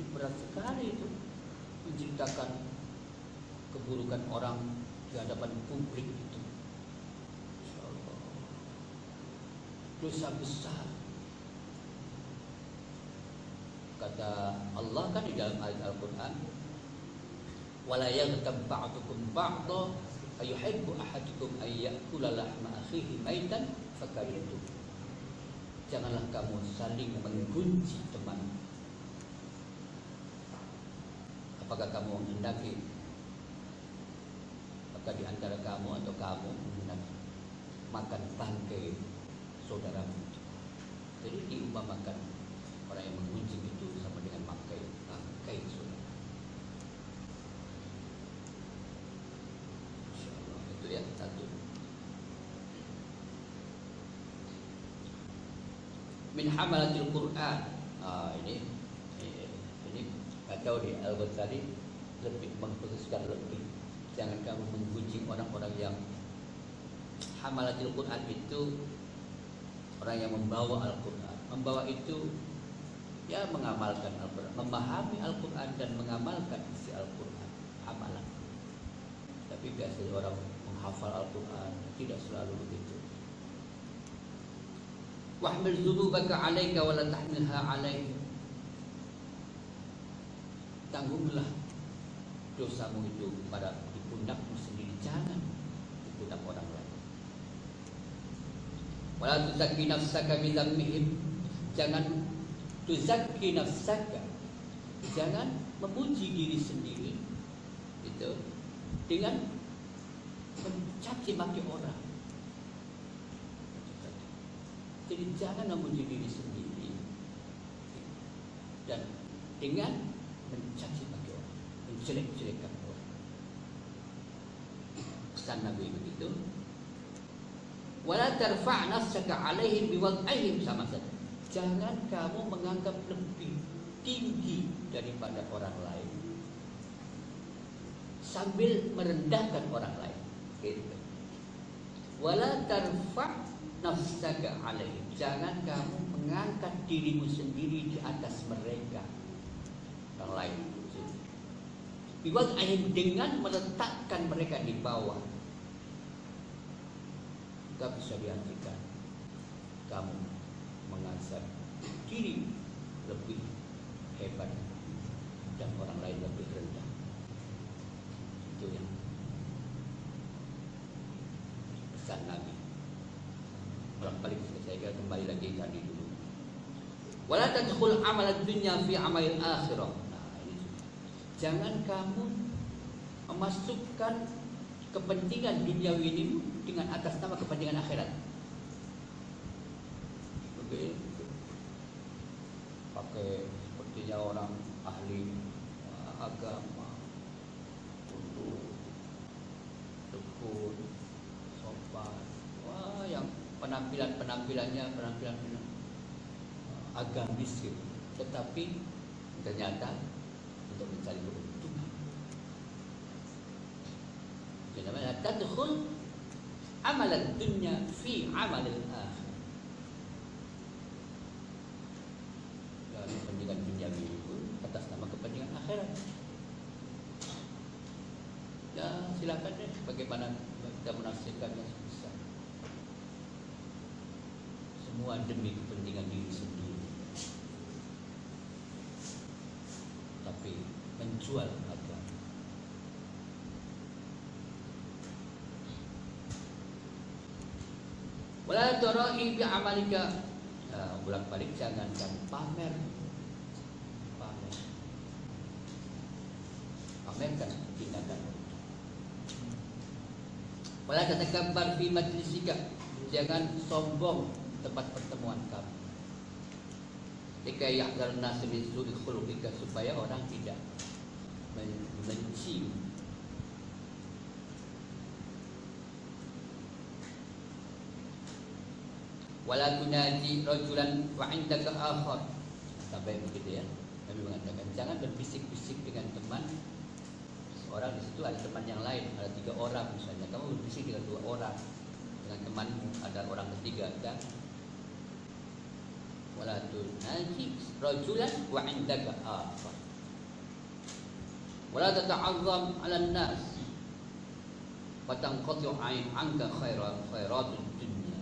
jadi berat sekali itu menciptakan keburukan orang di hadapan publik itu. Dosa besar kata Allah kan di dalam ayat Al-Qur'an wala yaghtab ba'dukum ba'dha ayuhibbu ahadukum ay ya'kula lahma akhihi maitan fakarihtum janganlah kamu saling menggunci teman. Apakah kamu menghendaki? Apakah di antara kamu atau kamu menghendaki makan bangkai saudaramu? Jadi diumpamakan orang yang menggunjing itu sama dengan bangkai bangkai saudara Ya satu min hamalatil Quran. Ah, ini ini, kacau di Al Ghazali lebih mengkhususkan lebih. Jangan kamu menggunjing orang-orang yang hamalatil Quran itu orang yang membawa Al-Quran. Membawa itu ya mengamalkan Al-Quran, memahami Al-Quran dan mengamalkan isi Al-Quran, amalan. Dan Tapi biasanya orang menghafal Al-Quran tidak selalu begitu. Wahmil dzunubaka 'alaika wa tahmilha 'alaihim. Tanggunglah dosamu itu pada di pundakmu sendiri, jangan di pundak orang lain. Wala tuzakki nafsaka bi dhammihim. Jangan tuzakki nafsaka. Jangan memuji diri sendiri itu dengan mencaci maki orang. Jadi jangan memuji diri sendiri dan dengan mencaci maki orang, menjelek-jelekkan orang. Pesan Nabi begitu. Wala tarfa' nafsaka 'alaihim biwad'ihim sama saja. Jangan kamu menganggap lebih tinggi daripada orang lain sambil merendahkan orang lain. Gitu. Wala tarfa' nafsaka alaihim. Jangan kamu mengangkat dirimu sendiri di atas mereka. Orang lain. Biwat ahim dengan meletakkan mereka di bawah. Gak bisa diartikan kamu menganggap diri lebih hebat dan orang lain lebih rendah. Itu yang pesan Nabi. Orang paling saya kira kembali lagi tadi dulu. Wala tadkhul amal dunya fi amal akhirah. Jangan kamu memasukkan kepentingan duniawi ini dengan atas nama kepentingan akhirat. Begitu. Pakai sepertinya orang ahli agama untuk tekun, sopan, wah yang penampilan penampilannya penampilan agamis gitu. Tetapi ternyata untuk mencari keuntungan. Jadi namanya tadkhul amal dunya fi amal akhir. Dan kepentingan duniawi itu atas nama kepentingan akhirat. Ya silakan deh bagaimana kita menafsirkannya bisa. Semua demi kepentingan diri sendiri. Tapi menjual agama. Wala tara'i bi amalika. Nah, bolak-balik jangan kamu pamer. Pamer. Pamerkan tindakan. Wala tatakabbar fi majlisika. Jangan sombong tempat pertemuan kamu. Jika yahdar nas min su'i khuluqika supaya orang tidak membenci wala tunaji rajulan wa indaka akhar. Sampai begitu ya. Nabi mengatakan jangan berbisik-bisik dengan teman. Orang di situ ada teman yang lain ada tiga orang misalnya. Kamu berbisik dengan dua orang. Dengan temanmu ada orang ketiga dan wala tunaji rajulan wa indaka akhar wala tata'azzam 'ala an-nas wa tanqati'u 'anka khairat khairatud dunya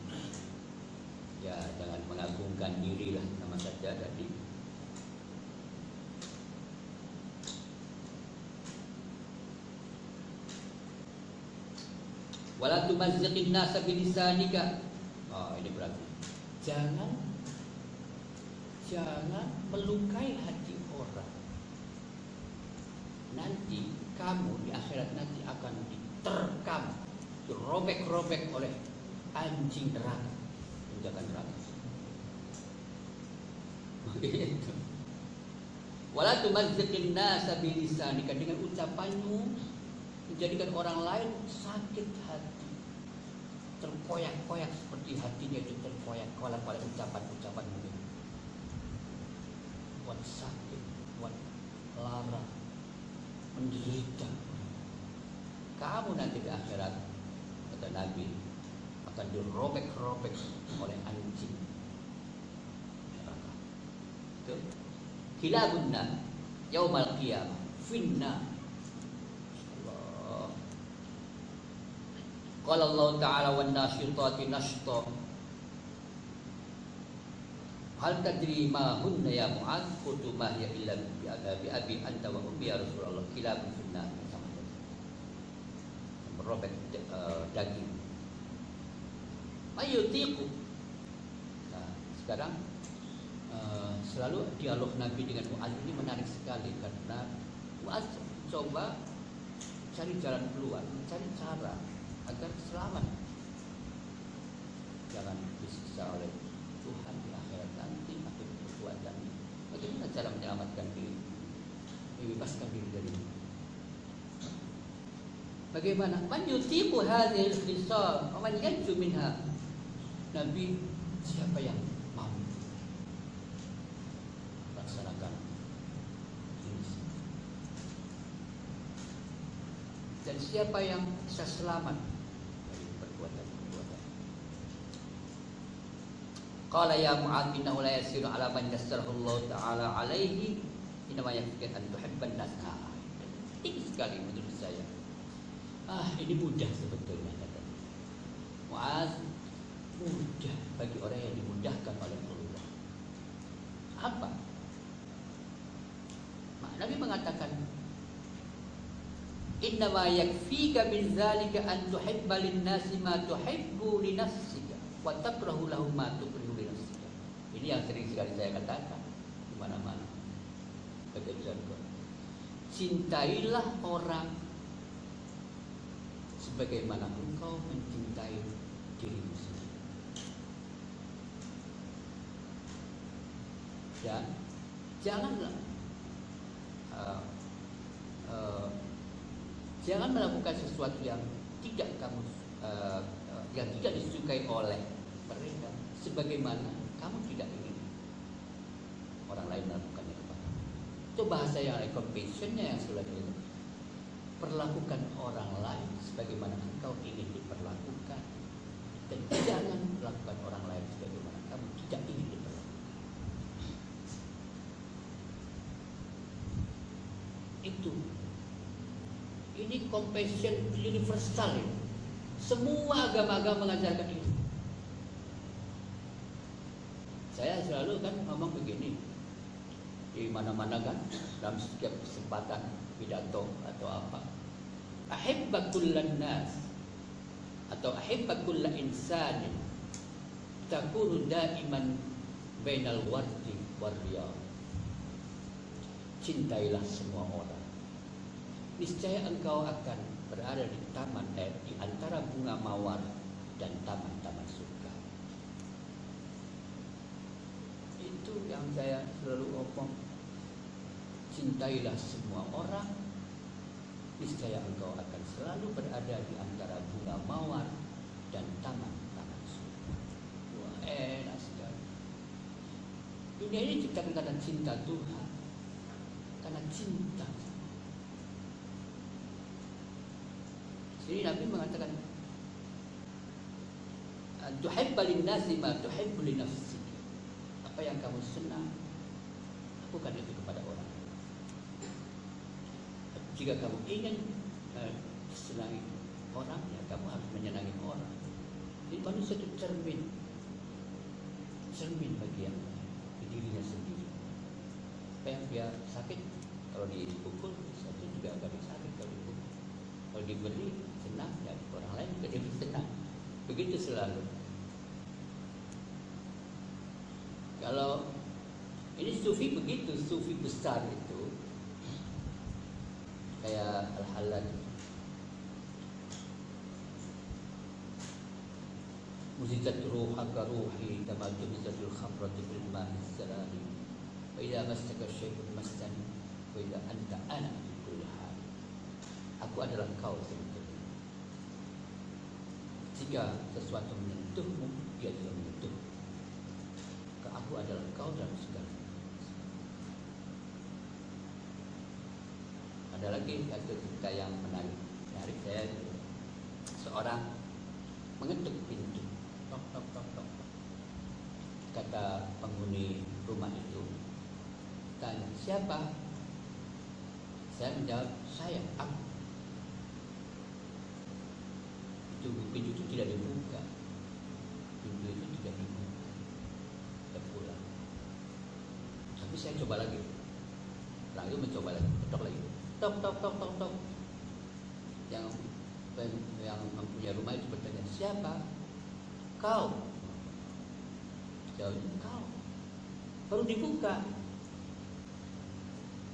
ya jangan mengagungkan diri lah sama saja tadi wala tumazziqin nasa bilisanika oh ini berarti. Jangan jangan melukai hati nanti kamu di akhirat nanti akan diterkam dirobek-robek oleh anjing neraka menjaga neraka. Begitu. Wala tumazziqin nasa dengan ucapanmu menjadikan orang lain sakit hati. Terkoyak-koyak seperti hatinya itu terkoyak-koyak oleh ucapan-ucapan mungkin. Buat sakit, buat lara, menderita. Kamu nanti di akhirat kata Nabi akan dirobek-robek oleh anjing. Itu kilabunna yaumal qiyamah finna. Allah. Qala Allah Ta'ala wan nasyitati nashta. Hal tadri ma hunna ya Mu'adz? Qultu ma hiya illa bi abi anta wa ummi ya Rasulullah. Kilabun sunnah sama saja. Merobek uh, daging. Mayutiku. Nah, sekarang uh, selalu dialog Nabi dengan Mu'adz ini menarik sekali karena Mu'adz coba cari jalan keluar, cari cara agar selamat. Jangan disiksa oleh Tuhan di akhirat nanti makin perbuatan. Bagaimana cara menyelamatkan diri? Membebaskan diri dari ini. Bagaimana? Man yutiqu hadhil khisal wa man yanju minha. Nabi siapa yang mampu laksanakan ini dan siapa yang bisa selamat dari perbuatan-perbuatan. Qala ya Mu'adz innahu la yasiru ala man yassarahu Allah taala alaihi inma yakfi an tuhibban nas. Nah, ini sekali menurut saya. Ah, ini mudah sebetulnya kata. Mu'adz mudah bagi orang yang dimudahkan oleh Allah. Apa? Nabi mengatakan Innama yakfika min zalika an tuhibba lin-nasi ma tuhibbu li nafsika wa takrahu lahum ma nafsika. Ini yang sering sekali saya katakan di mana-mana. Cintailah orang sebagaimana engkau mencintai dirimu sendiri. Dan janganlah uh, uh, Jangan melakukan sesuatu yang tidak kamu uh, uh, yang tidak disukai oleh mereka sebagaimana kamu tidak ingin orang lain melakukannya kepada Itu bahasa yang lain compassionnya yang selanjutnya. Perlakukan orang lain sebagaimana engkau ingin diperlakukan dan jangan melakukan orang lain sebagaimana kamu tidak ingin diperlakukan. Itu ini compassion universal ini. Semua agama-agama mengajarkan itu. Saya selalu kan ngomong begini di mana-mana kan dalam setiap kesempatan pidato atau apa. Ahibba kullan nas atau ahibba kulla insanin takunu daiman bainal wardi warriyad. Cintailah semua orang niscaya engkau akan berada di taman eh, di antara bunga mawar dan taman-taman surga. Itu yang saya selalu ngomong. Cintailah semua orang, niscaya engkau akan selalu berada di antara bunga mawar dan taman-taman surga. Wah, enak sekali. Dunia ini diciptakan karena cinta Tuhan, karena cinta Jadi Nabi mengatakan Tuhibba linnasi ma tuhibbu li nafsik. Apa yang kamu senang lakukan itu kepada orang. Jika kamu ingin uh, senangi orang, ya kamu harus menyenangi orang. Jadi manusia itu cermin, cermin bagi yang dirinya sendiri. Apa yang dia sakit kalau dipukul, satu juga akan sakit kalau dipukul. Kalau diberi senang dan orang lain juga dia senang begitu selalu kalau ini sufi begitu sufi besar itu kayak al halal muzizat ruhaka ruhi kama tumizatul khamratu bil ma'i salami. Wa idza masaka syai'un masani wa idza anta ana fi kulli hal. Aku adalah kau sebetulnya. Jika sesuatu menyentuhmu, dia. Ke aku adalah kau dalam segala. Ada lagi satu cerita yang menarik. Menarik saya seorang mengetuk pintu. Tok, tok, tok, tok. Kata penghuni rumah itu, tanya siapa? Saya menjawab, saya, aku. Itu pintu itu tidak dibuka. Pintu itu tidak dibuka. Pulang. Tapi saya coba lagi. Lalu mencoba lagi, ketok lagi. Tok tok tok tok tok. Yang yang mempunyai rumah itu bertanya, siapa? Kau. Jawabnya, kau. Baru dibuka.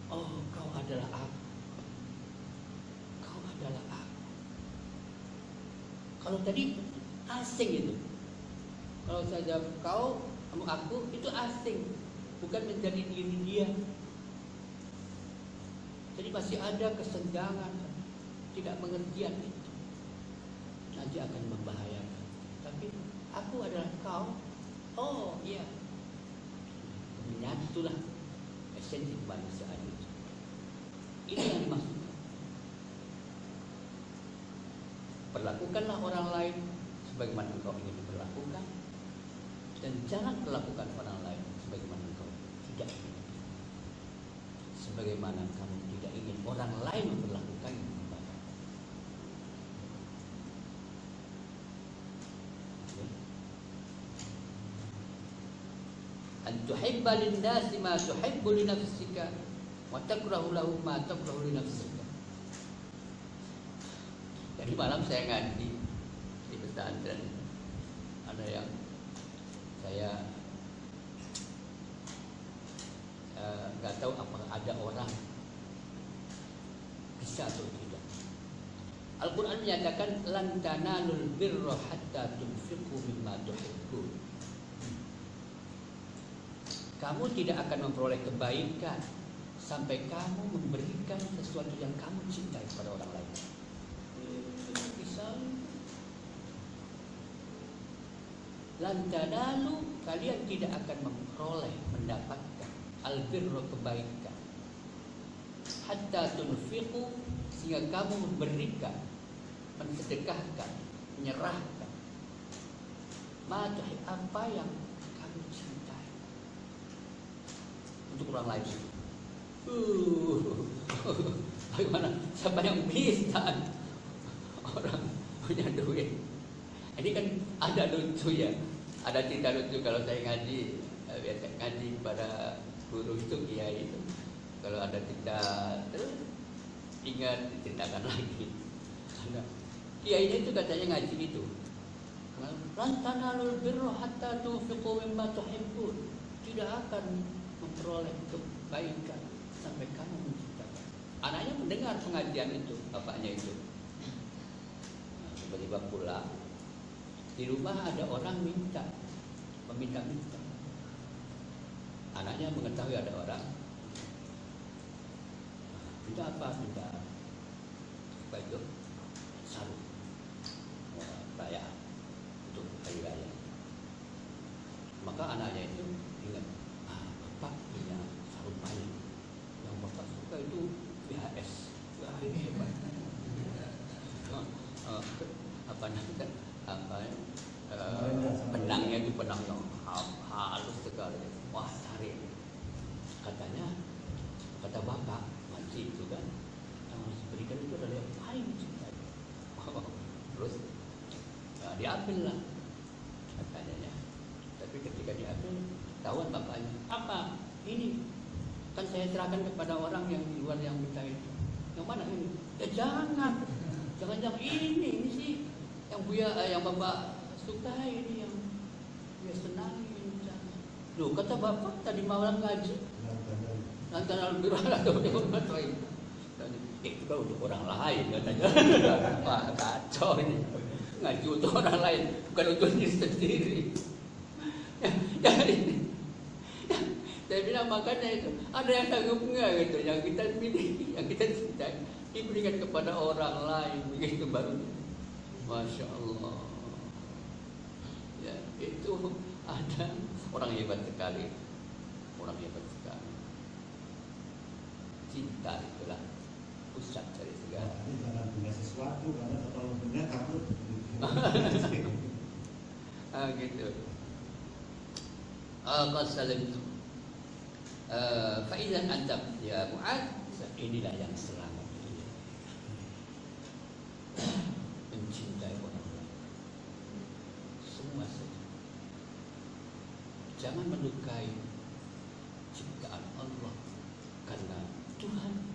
Oh, kau adalah aku. Kau adalah aku. Kalau tadi asing itu. Kalau saya jawab kau, kamu aku, itu asing. Bukan menjadi diri dia. Jadi masih ada kesenjangan, tidak mengertian itu. Nanti akan membahayakan. Tapi aku adalah kau. Oh iya. Menyatulah esensi kemanusiaan itu. Ini yang dimaksudkan. Perlakukanlah orang lain sebagaimana engkau ingin diperlakukan dan jangan perlakukan orang lain sebagaimana engkau tidak ingin. Sebagaimana kamu tidak ingin orang lain memperlakukan kepada an tuhibba lin-nasi ma tuhibbu li nafsika wa takrahu lahu ma takrahu li nafsika. Jadi malam saya ngaji di pesantren ada yang saya nggak uh, tahu apakah ada orang bisa atau tidak. Al-Quran menyatakan lan tanalul birra hatta tunfiqu mimma tuhibbun. Kamu tidak akan memperoleh kebaikan sampai kamu memberikan sesuatu yang kamu cintai kepada orang lain. Bisa Lantanalu kalian tidak akan memperoleh mendapatkan albirro kebaikan. Hatta tunfiqu sehingga kamu memberikan mensedekahkan menyerahkan. Ma apa yang kamu cintai? Untuk orang lain. Uh, (laughs) bagaimana? Siapa yang bisa orang punya duit ini kan ada lucu ya. Ada cerita lucu kalau saya ngaji biasa ngaji pada guru itu kiai itu. Kalau ada cerita terus ingat diceritakan (laughs) lagi. Karena kiainya itu katanya ngaji itu lantanalul birro hatta tufiqu mimma tuhibbun. Tidak akan memperoleh kebaikan sampai kamu menciptakan. Anaknya mendengar pengajian itu bapaknya itu. Tiba-tiba pulang di rumah ada orang minta meminta-minta anaknya mengetahui ada orang. Minta apa? Minta. Baju sarung raya untuk hari raya maka anaknya itu ingat ah bapak punya sarung payung yang bapak suka itu VHS wah ini hebat apa namanya apa uh, benangnya itu benang yang halus sekali wah tarik katanya kata bapak masih itu kan yang harus diberikan itu adalah yang paling dicintai terus nah, diambil lah katanya tapi ketika diambil tahuan bapaknya apa ini kan saya serahkan kepada orang yang di luar yang minta itu. Yang mana ini? Ya jangan. Jangan jangan ini ini sih yang buya eh, yang bapak suka ini yang dia senang ini Loh, kata bapak tadi malam ngaji Lantan al-birah atau itu kan untuk orang lain katanya. (laughs) Wah kacau ini. Ngaji untuk orang lain bukan untuk diri sendiri. (laughs) Ya, jadi makanya itu. Ada yang sanggup nggak gitu yang kita miliki (laughs) yang kita cintai diberikan kepada orang lain begitu baru. Masya Allah. Ya itu ada. Orang hebat sekali. Orang hebat sekali. Cinta itulah pusat dari segala. Jangan punya sesuatu karena kalau punya takut. (laughs) ah gitu. Ah Eh, Faizan adab Ya Mu'ad Inilah yang selamat. Mencintai orang lain. Semua saja. Jangan melukai Ciptaan Allah Karena Tuhan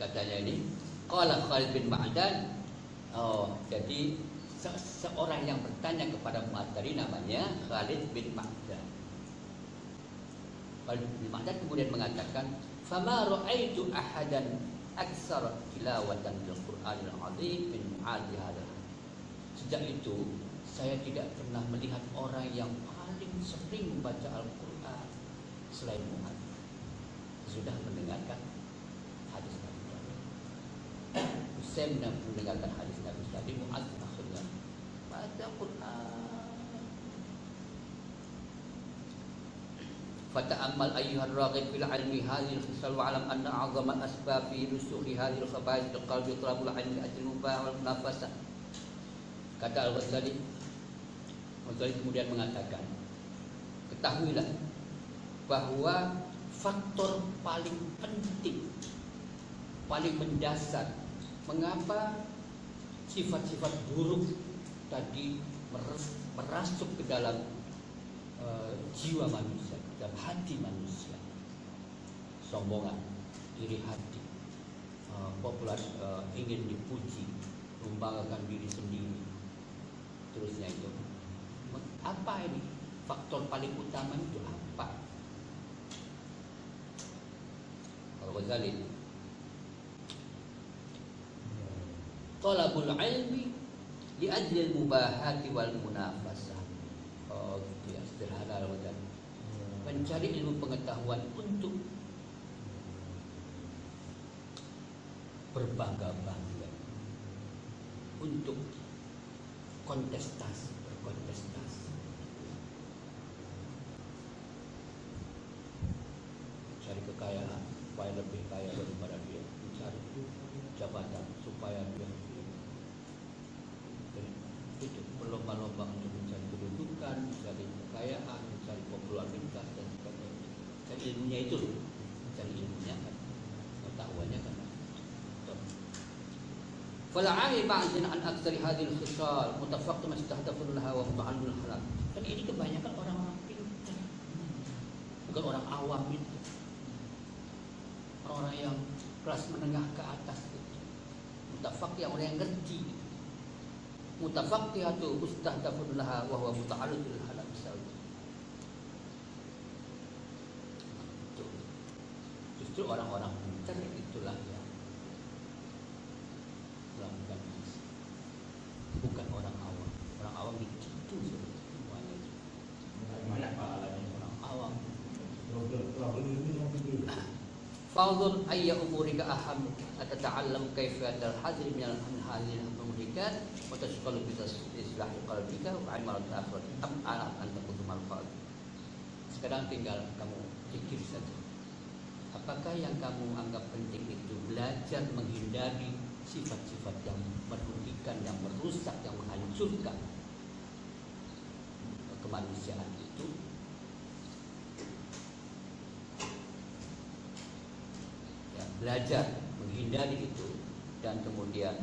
Katanya ini, Qala Khalid bin Ma'dan Oh, jadi se seorang yang bertanya kepada Mu'ad tadi namanya Khalid bin Ma'dan. Khalid bin Ma'dan kemudian mengatakan, "Fama ra'aitu ahadan aksar tilawatan bil Qur'anil azim min Mu'ad hadha." Sejak itu saya tidak pernah melihat orang yang paling sering membaca Al-Qur'an selain Mu'ad. Sudah mendengarkan hadis Nabi saya benar mendengarkan hadis Nabi tadi Muaz akhirnya baca Quran. Fata'ammal ayyuhar raghib fil ilmi hadhihi al-khisal wa alam anna a'zama asbab fi nusukhi hadhihi al-khaba'ith qalbi talabul ilmi ajlu wal munafasah. Kata Al-Ghazali Ghazali kemudian mengatakan Ketahuilah bahwa faktor paling penting Paling mendasar mengapa sifat-sifat buruk tadi merasuk ke dalam uh, jiwa manusia, ke dalam hati manusia. Sombongan, iri hati, uh, popular uh, ingin dipuji, membanggakan diri sendiri. Terusnya itu. Apa ini? Faktor paling utama itu apa? Kalau Ghazali Talabul ilmi li ajlil mubahati wal munafasah. Oh, gitu ya, sederhana dan mencari ilmu pengetahuan untuk berbangga-bangga. Untuk kontestasi berkontestasi. Cari kekayaan supaya lebih kaya daripada dia mencari jabatan supaya dia itu berlomba-lomba untuk mencari kedudukan, mencari kekayaan, mencari popularitas dan sebagainya. Cari ilmunya itu, cari ilmunya kan, pengetahuannya kan. Fala'ai ba'din an aktsari hadhil khisal mutafaqqim istahdafun laha wa muta'allul halal. Kan ini kebanyakan orang-orang pintar. Bukan orang awam itu. Orang-orang yang kelas menengah ke atas itu. Mutafaqih orang yang ngerti mutafaqqihatu mustahdafun laha wa huwa muta'allidul halal misalnya. Justru orang-orang pintar itulah yang melakukan ini. Bukan orang awam. Orang awam itu semuanya. Banyak pahalanya. Orang awam. Fadhur ayya umurika aham atata'allam kaifa al-hadr min al-hadhihi al-muhlikat wa tashqalu bi islah qalbika wa amal al-akhirah am ala an taqum al Sekarang tinggal kamu pikir saja. Apakah yang kamu anggap penting itu belajar menghindari sifat-sifat yang merugikan, yang merusak, yang menghancurkan kemanusiaan itu. Ya, belajar menghindari itu dan kemudian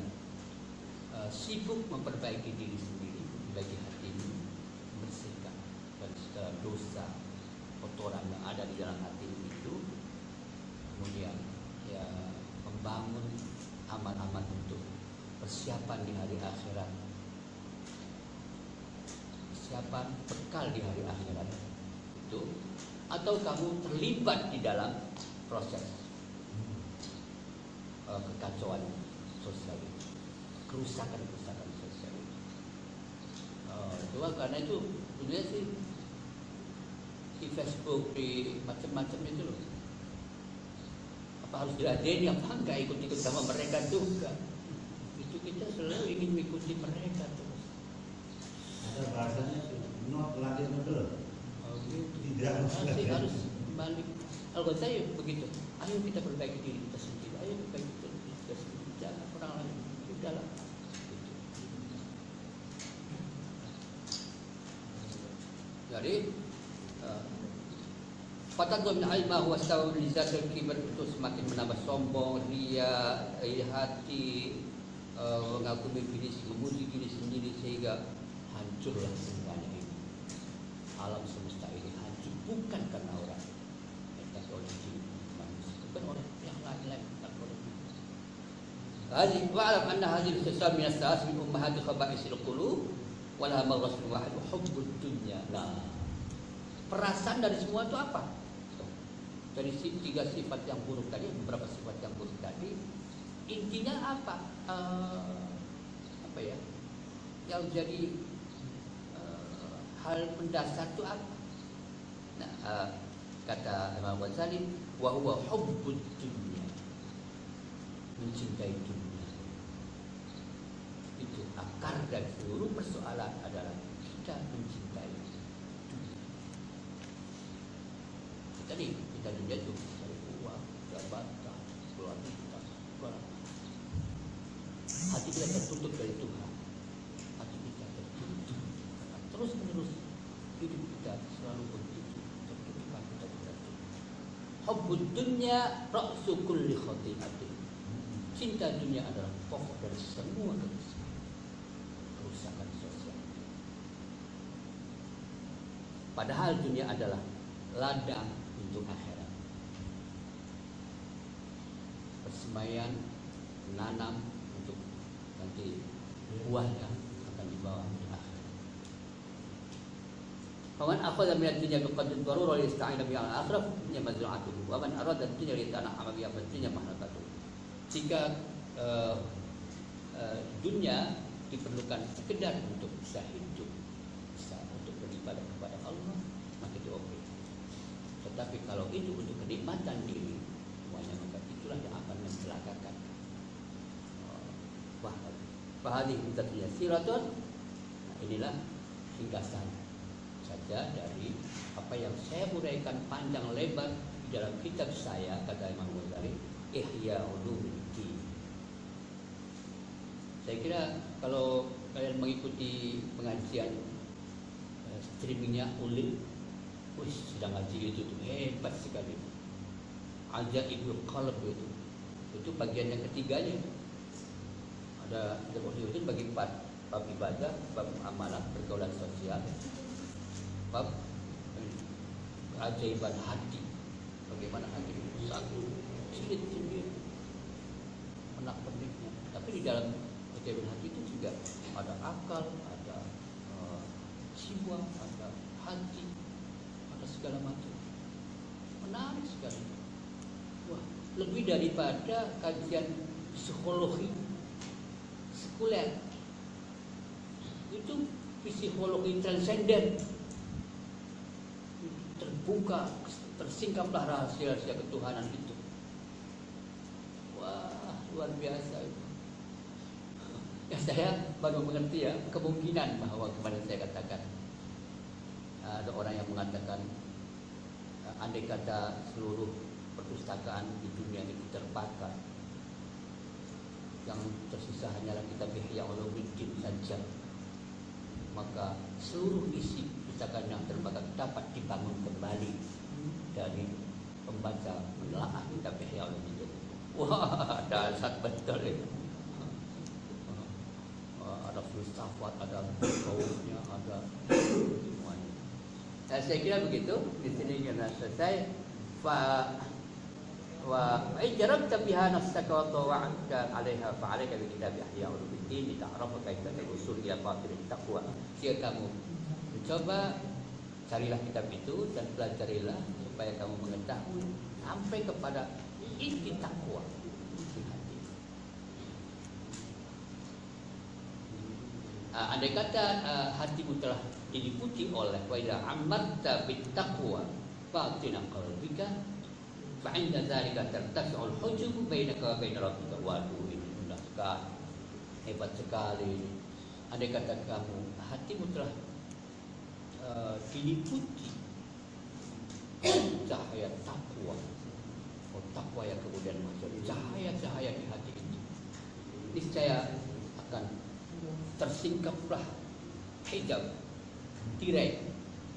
uh, sibuk memperbaiki diri sendiri bagi hati ini bersihkan dari segala dosa kotoran yang ada di dalam hati itu kemudian ya membangun amal-amal untuk persiapan di hari akhirat persiapan bekal di hari akhirat itu atau kamu terlibat di dalam proses uh, kekacauan sosial kerusakan-kerusakan sosial itu. Uh, cuma karena itu dunia sih di Facebook di macam-macam itu loh. Apa harus diladeni apa enggak ikut-ikut sama mereka juga? Itu kita selalu ingin mengikuti mereka terus. Ada bahasanya tuh, not betul. Oh, gitu. Tidak harus harus kembali. Kalau saya begitu, ayo kita perbaiki diri kita sendiri. Ayo perbaiki diri kita sendiri. ada orang lain udahlah Gitu. jadi uh, Fatadun aibah wa sawul lizatul kibar itu semakin menambah sombong, ria, hati, eh, mengaku diri memuji diri sendiri sehingga hancurlah semuanya ini. Alam semesta ini hancur bukan karena orang, atas oleh jin manusia, bukan oleh yang lain-lain, bukan oleh manusia. Hadis wa'alam anna hadis sesal min as-sa'as min ummahati khaba'isil qulub wala mawrasul wahid hubbud dunya. Nah, perasaan dari semua itu apa? Dari tiga sifat yang buruk tadi beberapa sifat yang buruk tadi intinya apa? Eh, apa ya? Yang jadi eh, hal mendasar itu apa? Nah eh, kata Imam Ghazali wa huwa hubbud dunya. Mencintai dunia. Itu akar dari seluruh persoalan adalah kita mencintai dunia. Tadi kita dunia itu cari uang jabatan keluarga keluarga hati kita tertutup dari Tuhan. Hati kita tertutup. Karena terus menerus hidup kita selalu begitu tertutup kita tertutup Hubbud dunya ra'su kulli khati'atin. Cinta dunia adalah pokok dari semua kerusakan. Kerusakan sosial. Padahal dunia adalah ladang untuk akhirat. Persemaian menanam untuk nanti buahnya akan dibawa di akhirat. Faman akhadha min ad-dunya biqadri darurah li yasta'ina biha al-akhirah dunya mazra'atuhu wa man arada ad-dunya li yatana'ama biha fa dunya mahlakatuhu. Jika eh, dunia diperlukan sekedar untuk bisa hidup, bisa untuk beribadah kepada Allah, maka itu oke. Tetapi kalau itu untuk kenikmatan diri, semuanya maka itulah yang akan mencelakakan. Wah, Fahadi mutatiya siratun Nah, inilah ringkasan saja dari apa yang saya uraikan panjang lebar di dalam kitab saya kata Imam Ghazali Ihya Ulumuddin. Saya kira kalau kalian mengikuti pengajian eh, streamingnya Ulim, wih sedang ngaji itu tuh hebat sekali. Ajaibul Qalb itu. Itu bagian yang ketiganya. Ada ada Muhyiddin bagi empat bab ibadah, bab amalan, pergaulan sosial, bab eh, keajaiban hati. Bagaimana hati itu satu cilik sendiri menak perniknya. Tapi di dalam keajaiban hati itu juga ada akal, ada eh, jiwa, ada hati, ada segala macam. Menarik sekali. Lebih daripada kajian psikologi sekuler. Itu psikologi transenden terbuka tersingkaplah rahasia-rahasia ketuhanan itu. Wah luar biasa itu. (laughs) Ya saya baru mengerti ya kemungkinan bahwa kemarin saya katakan ada orang yang mengatakan andai kata seluruh perpustakaan di dunia itu terbakar yang tersisa hanyalah kitab Ihya Ulumuddin saja. Maka seluruh isi perpustakaan yang terbakar dapat dibangun kembali dari pembaca menelaah kitab Ihya Ulumuddin. Wah dasar betul itu ada filsafat ada tasawufnya ada semuanya. Nah, saya kira begitu. Di sini kita selesai. Fa biha nafsaka wa tawa'ta 'alaiha fa 'alaika bi kitab Ihya Ulumuddin lita'rafa kaifa al-usul ila batil taqwa. Jika kamu mencoba carilah kitab itu dan pelajarilah supaya kamu mengetahui sampai kepada inti takwa hati. Ah, andai kata ah, hatimu telah diliputi oleh wa idza amarta bit taqwa dzalika tartafi'ul hujub bainaka wa bain rabbika waduh ini mudah sekali. Hebat sekali andai kata kamu hatimu telah ah, diliputi cahaya takwa. Oh takwa yang kemudian masuk. Cahaya-cahaya di hati itu niscaya akan tersingkaplah hijab tirai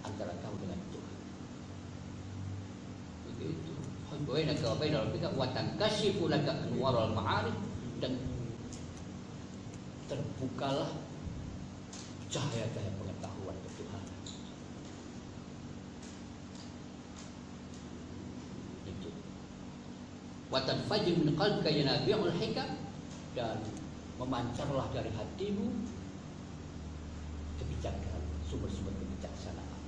antara kamu dengan Tuhan. Begitu. Bainaka wa baina rabbika wa tankashifu laka anwarul ma'arif dan terbukalah cahaya-cahaya pengetahuan ketuhanan. Itu. Wa tanfajir min qalbika yanabi'ul hikam dan memancarlah dari hatimu kebijakan, sumber-sumber kebijaksanaan,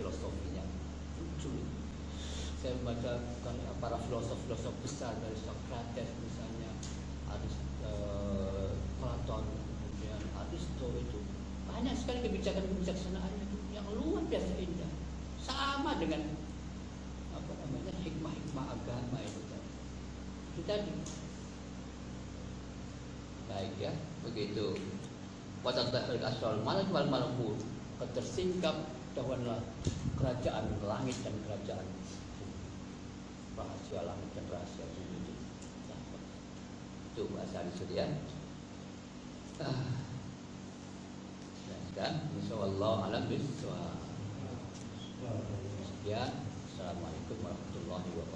lucu. Saya baca karya para filosof-filosof besar dari Socrates misalnya, Aris, uh, Platon, kemudian Aristo itu banyak sekali kebijakan kebijaksanaannya itu yang luar biasa indah, sama dengan apa namanya hikmah-hikmah agama itu tadi. Itu tadi. Baik ya, begitu. Watatahil asal malak wal malakut Ketersingkap dahuanlah kerajaan langit dan kerajaan rahasia langit dan rahasia bumi itu. Itu bahasa ya. Ah. Dan insyaallah alam bisawab. Sekian. Assalamualaikum warahmatullahi wabarakatuh.